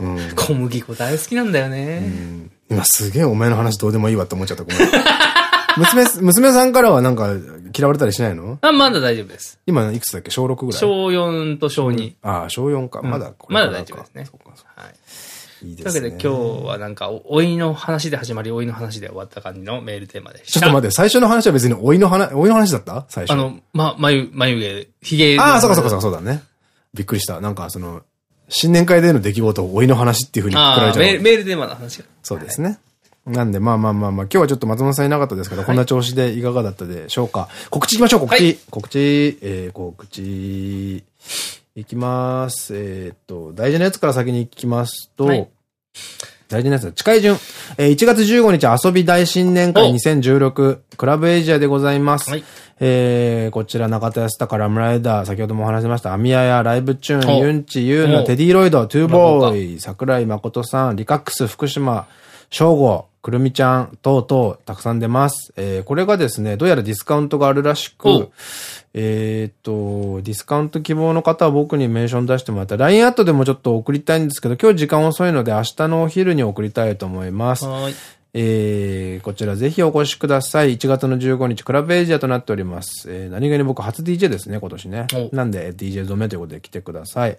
B: うん、小麦粉大好きなんだよね。うん、
A: 今すげえお前の話どうでもいいわって思っちゃった。ごめん。娘、娘さんからはなんか嫌われたりしないの？
B: あ、まだ大丈夫です。
A: 今いくつだっけ？小6ぐらい？
B: 小4と小2。
A: ああ、小4か。まだ
B: これまだ大丈夫ですね。はい。いいですね。というわけで今日はなんか、老いの話で始まり、老いの話で終わった感じのメールテーマでした。
A: ちょっと待って、最初の話は別に老いの話、老いの話だった？最初。
B: あの、ま、眉、眉毛、髭。
A: ああ、そうかそうかそうだね。びっくりした。なんかその、新年会での出来事を老いの話っていうふうに
B: 作られちゃう。メールテーマの話
A: そうですね。なんで、まあまあまあまあ、今日はちょっと松本さんいなかったですけど、こんな調子でいかがだったでしょうか？告知行きましょう、告知。告知、えー、告知、いきます。えっと、大事なやつから先に行きますと、大事なやつ近い順。えー、1月15日遊び大新年会2016クラブエイジアでございます。はい、えー、こちら中田康隆ラムライダー、先ほどもお話しました、アミヤやライブチューン、ユンチ、ユーナ、テディロイド、トゥーボーイ、桜井誠さん、リカックス、福島、正吾、くるみちゃん、等々、たくさん出ます。えー、これがですね、どうやらディスカウントがあるらしく、えっと、ディスカウント希望の方は僕にメンション出してもらった。LINE アットでもちょっと送りたいんですけど、今日時間遅いので明日のお昼に送りたいと思います。はい。えー、こちらぜひお越しください。1月の15日、クラブエイジアとなっております。えー、何気に僕初 DJ ですね、今年ね。なんで DJ 染めということで来てください。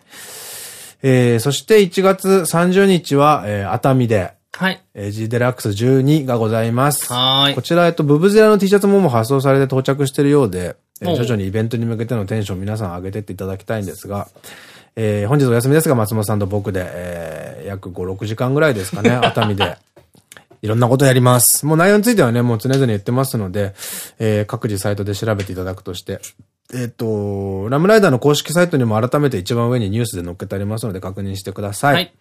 A: えー、そして1月30日は、えー、熱海で、はい。エジデラックス12がございます。はい。こちら、えっと、ブブゼラの T シャツももう発送されて到着しているようで、えー、徐々にイベントに向けてのテンション皆さん上げてっていただきたいんですが、えー、本日お休みですが、松本さんと僕で、えー、約5、6時間ぐらいですかね、熱海で。いろんなことやります。もう内容についてはね、もう常々言ってますので、えー、各自サイトで調べていただくとして、えっ、と、ラムライダーの公式サイトにも改めて一番上にニュースで載っけてありますので確認してください。はい。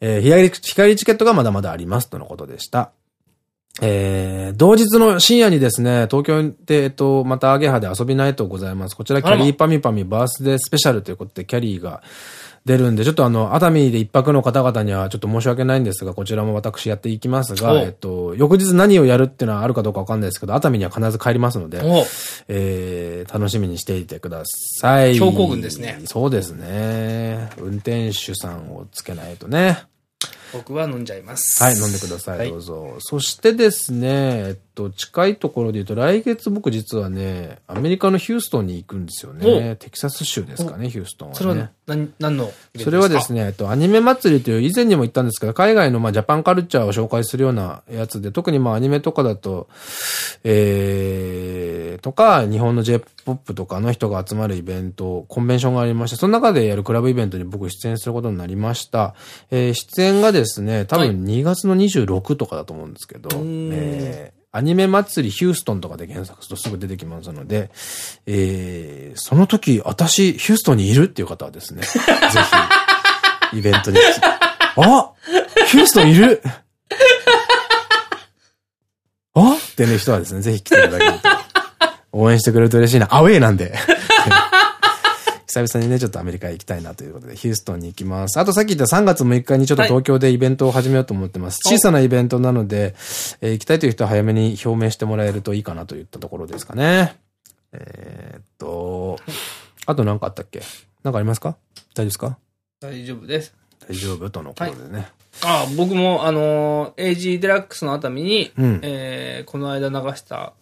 A: えー、日帰り、日帰りチケットがまだまだありますとのことでした。えー、同日の深夜にですね、東京で、えっと、またアゲハで遊びないとございます。こちら、キャリーパミパミバースデースペシャルということで、キャリーが出るんで、ちょっとあの、熱海で一泊の方々にはちょっと申し訳ないんですが、こちらも私やっていきますが、えっと、翌日何をやるっていうのはあるかどうかわかんないですけど、熱海には必ず帰りますので、えー、楽しみにしていてください。
B: 強行軍ですね。
A: そうですね。運転手さんをつけないとね。
B: 僕は飲んじゃいます。
A: はい、飲んでください、どうぞ。そしてですね、えっと、近いところで言うと、来月僕実はね、アメリカのヒューストンに行くんですよね。テキサス州ですかね、ヒューストンは、ね。
B: それは何、何の
A: それはですね、えっと、アニメ祭りという以前にも言ったんですけど、海外のまあジャパンカルチャーを紹介するようなやつで、特にまあアニメとかだと、えー、とか、日本の J-POP とかの人が集まるイベント、コンベンションがありまして、その中でやるクラブイベントに僕出演することになりました。えー、出演がですね、多分2月の26とかだと思うんですけど、はい、えーアニメ祭りヒューストンとかで検索するとすぐ出てきますので、えー、その時、私、ヒューストンにいるっていう方はですね、ぜひ、イベントに。あヒューストンいるあ？っていう人はですね、ぜひ来ていただけると。応援してくれると嬉しいな。アウェイなんで。久々にね、ちょっとアメリカへ行きたいなということで、ヒューストンに行きます。あとさっき言った3月6日にちょっと東京でイベントを始めようと思ってます。はい、小さなイベントなので、えー、行きたいという人は早めに表明してもらえるといいかなといったところですかね。えー、っと、あと何かあったっけ？何かありますか？大丈夫ですか？
B: 大丈夫です。
A: 大丈夫？とのことでね。はい
B: ああ、僕も、あのー、AG デラックスの熱海に、うん、えー、この間流した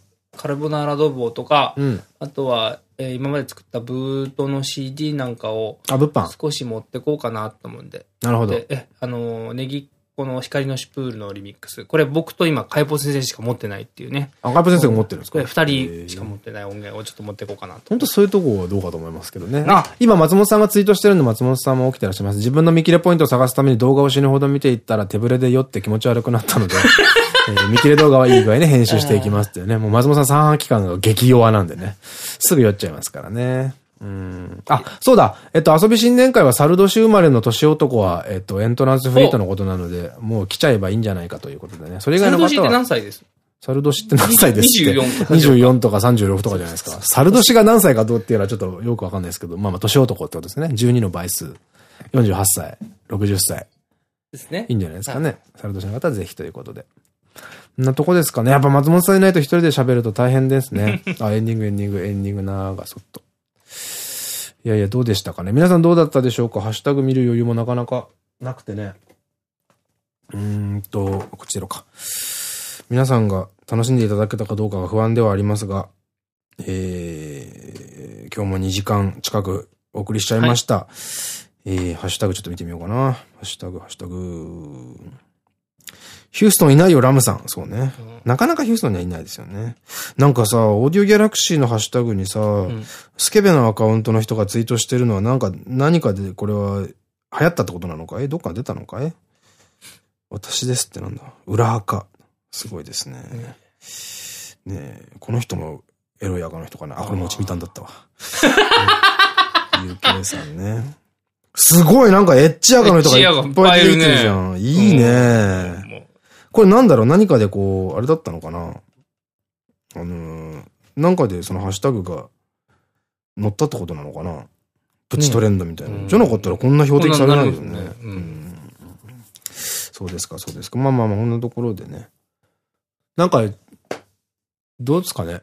B: カルボナーラドボとか、
A: うん。
B: あとは、えー今まで作ったブートの CD なんかを
A: あ、物販？
B: 少し持ってこうかなと思うんで。
A: なるほど。
B: で、え、あのー、ネギっ子の光のシュプールのリミックス。これ僕と今、カイポ先生しか持ってないっていうね。
A: 赤ペ先生が持ってるんですか？
B: これ二人しか持ってない音源をちょっと持ってこうかなと。
A: 本当そういうとこはどうかと思いますけどね。
B: あ
A: あ、今松本さんがツイートしてるんで松本さんも起きてらっしゃいます。自分の見切れポイントを探すために動画を死ぬほど見ていったら手ぶれで酔って気持ち悪くなったので、え ー見切れ動画はいい具合に編集していきますっていうね。もう松本さん三半期間が激弱なんでね。すぐ酔っちゃいますからね。うん。あ、そうだ。えっと、遊び新年会はサルド市生まれの年男は、えっと、エントランスフリートのことなので、もう来ちゃえばいいんじゃないかということでね。それ以外の方
B: サルドシって何
A: は、
B: 歳です？
A: サルド市って何歳ですって
B: 24とか
A: 24とか36とかじゃないですか。サルド氏が何歳かどうっていうのはちょっとよくわかんないですけど、まあまあ年男ってことですね。12の倍数。48歳、60歳。
B: ですね
A: いい。んじゃないですかね。サルド氏の方はぜひということで。なとこですかね。やっぱ松本さんいないと一人で喋ると大変ですね。あ、エンディング、エンディング、エンディングなーがそっと。いやいや、どうでしたかね。皆さんどうだったでしょうか？ハッシュタグ見る余裕もなかなかなくてね。うーんと、こっち出ろか。皆さんが楽しんでいただけたかどうかが不安ではありますが、えー、今日も2時間近くお送りしちゃいました。えー、ハッシュタグちょっと見てみようかな。ハッシュタグ、ハッシュタグ。ヒューストンいないよ、ラムさん。そうね。なかなかヒューストンにはいないですよね。なんかさ、オーディオギャラクシーのハッシュタグにさ、
B: ん
A: スケベのアカウントの人がツイートしてるのはなんか、何かでこれは流行ったってことなのかい？どっか出たのかい？私ですってなんだ裏垢。すごいですね。ねえ、この人もエロい赤の人かな？あ、これもちみたんだったわ。ゆうけいさんね。すごいなんかエッチ赤の人がいっぱい出てるじゃん。いいね。これなんだろう？何かでこう、あれだったのかな？あのー、なんかでそのハッシュタグが載ったってことなのかな？プチトレンドみたいな。
B: うん。
A: じゃなかったらこんな標的されない
B: ですね。うん。
A: うん。そうですか、そうですか。まあまあまあ、こんなところでね。なんか、どうですかね？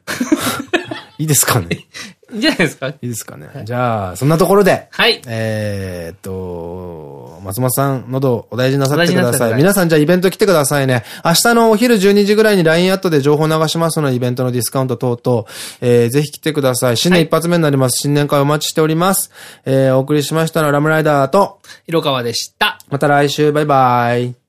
A: いいですかね？
B: いいんじゃないですか
A: いいですかね、
B: はい
A: じゃあ、そんなところで、
B: はい。
A: えーっと、松本さん、喉お大事になさ
B: ってください。
A: 皆さんじゃあイベント来てくださいね。明日のお昼12時ぐらいに LINE アットで情報流しますので、イベントのディスカウント等々、えーぜひ来てください。新年一発目になります。新年会お待ちしております。えーお送りしましたのはラムライダーと、
B: 広川でした。
A: また来週、バイバイ。